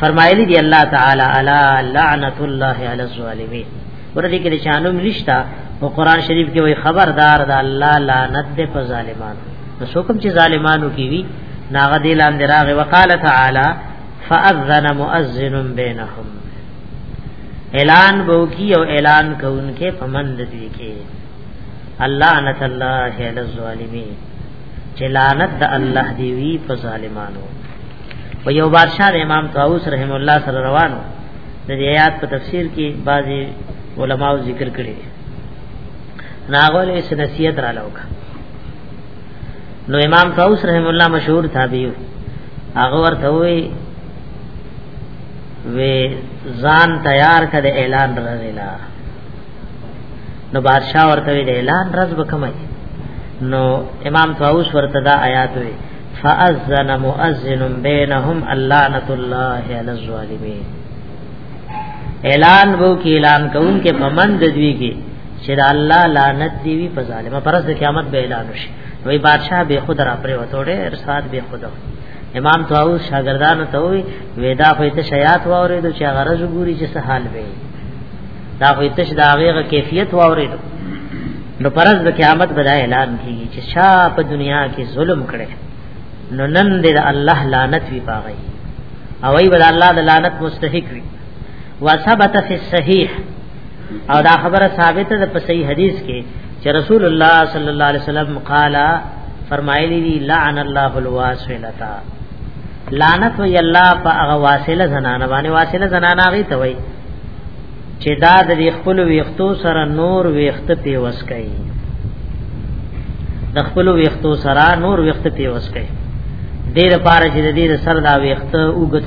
فرمایلی دی الله تعالی الا لعنت الله علی الظالمین ورته کې نشانو ملشتا او قران شریف کې وای خبردار د الله لعنت دې په ظالمانو نو څوکم چې ظالمانو کې وی ناغه دې لاندې راغې وقاله تعالی فاذن مؤذن بینهم اعلان بو کی او اعلان کوونکې پمند دي کې الله نت الله علی الظالمین چې لعنت د الله دی وی په ظالمانو و یو بادشاہ د امام طاووس رحم الله سره روانو د دې آیات په تفسیر کې بعضی علماو ذکر کړي ناغول اس نصیحت را لوکا نو امام طاووس رحم الله مشهور تابعیو هغه ورته وی وی ځان تیار کړ اعلان رزلا نو بادشاہ ورته وی اعلان رز بکمای نو امام طاووس ورته دا آیات وی فاذن مؤذن بینهم اللعنۃ الله علی الظالمین اعلان وو کی اعلان کوم کې پمند دوی کې چې د الله لعنت دی وی په ظالم پرز د قیامت به اعلان وشي وی بادشاہ به خود را پرې وته ډېر سات به خود امام طاووس شاګردانو ته وی ودا خو ته شیات واورېدو چې غرض ګوري چې څه حال وي دا خو ته چې دا هغه کیفیت واورېدو نو پرز د قیامت بدا اعلان کیږي چې شا په دنیا کې ظلم کړي نو نن دې الله لعنت وی پاغي او ای ول الله د لعنت مستحق وی وثبت فی الصحیح او دا خبره ثابته ده په صحیح حدیث کې چې رسول الله صلی الله علیه وسلم قال فرمایلی دی لعن الله الواسلتا لعنت وی الله په هغه واسله زنانه باندې واسله زنانه غي ته وی چې دا د خپل ویختو سره نور ویخت پیوس کوي د خپل ویختو سره نور ویخت پیوس کوي ډیر پاره چې د دې سر دا ویخت اوګت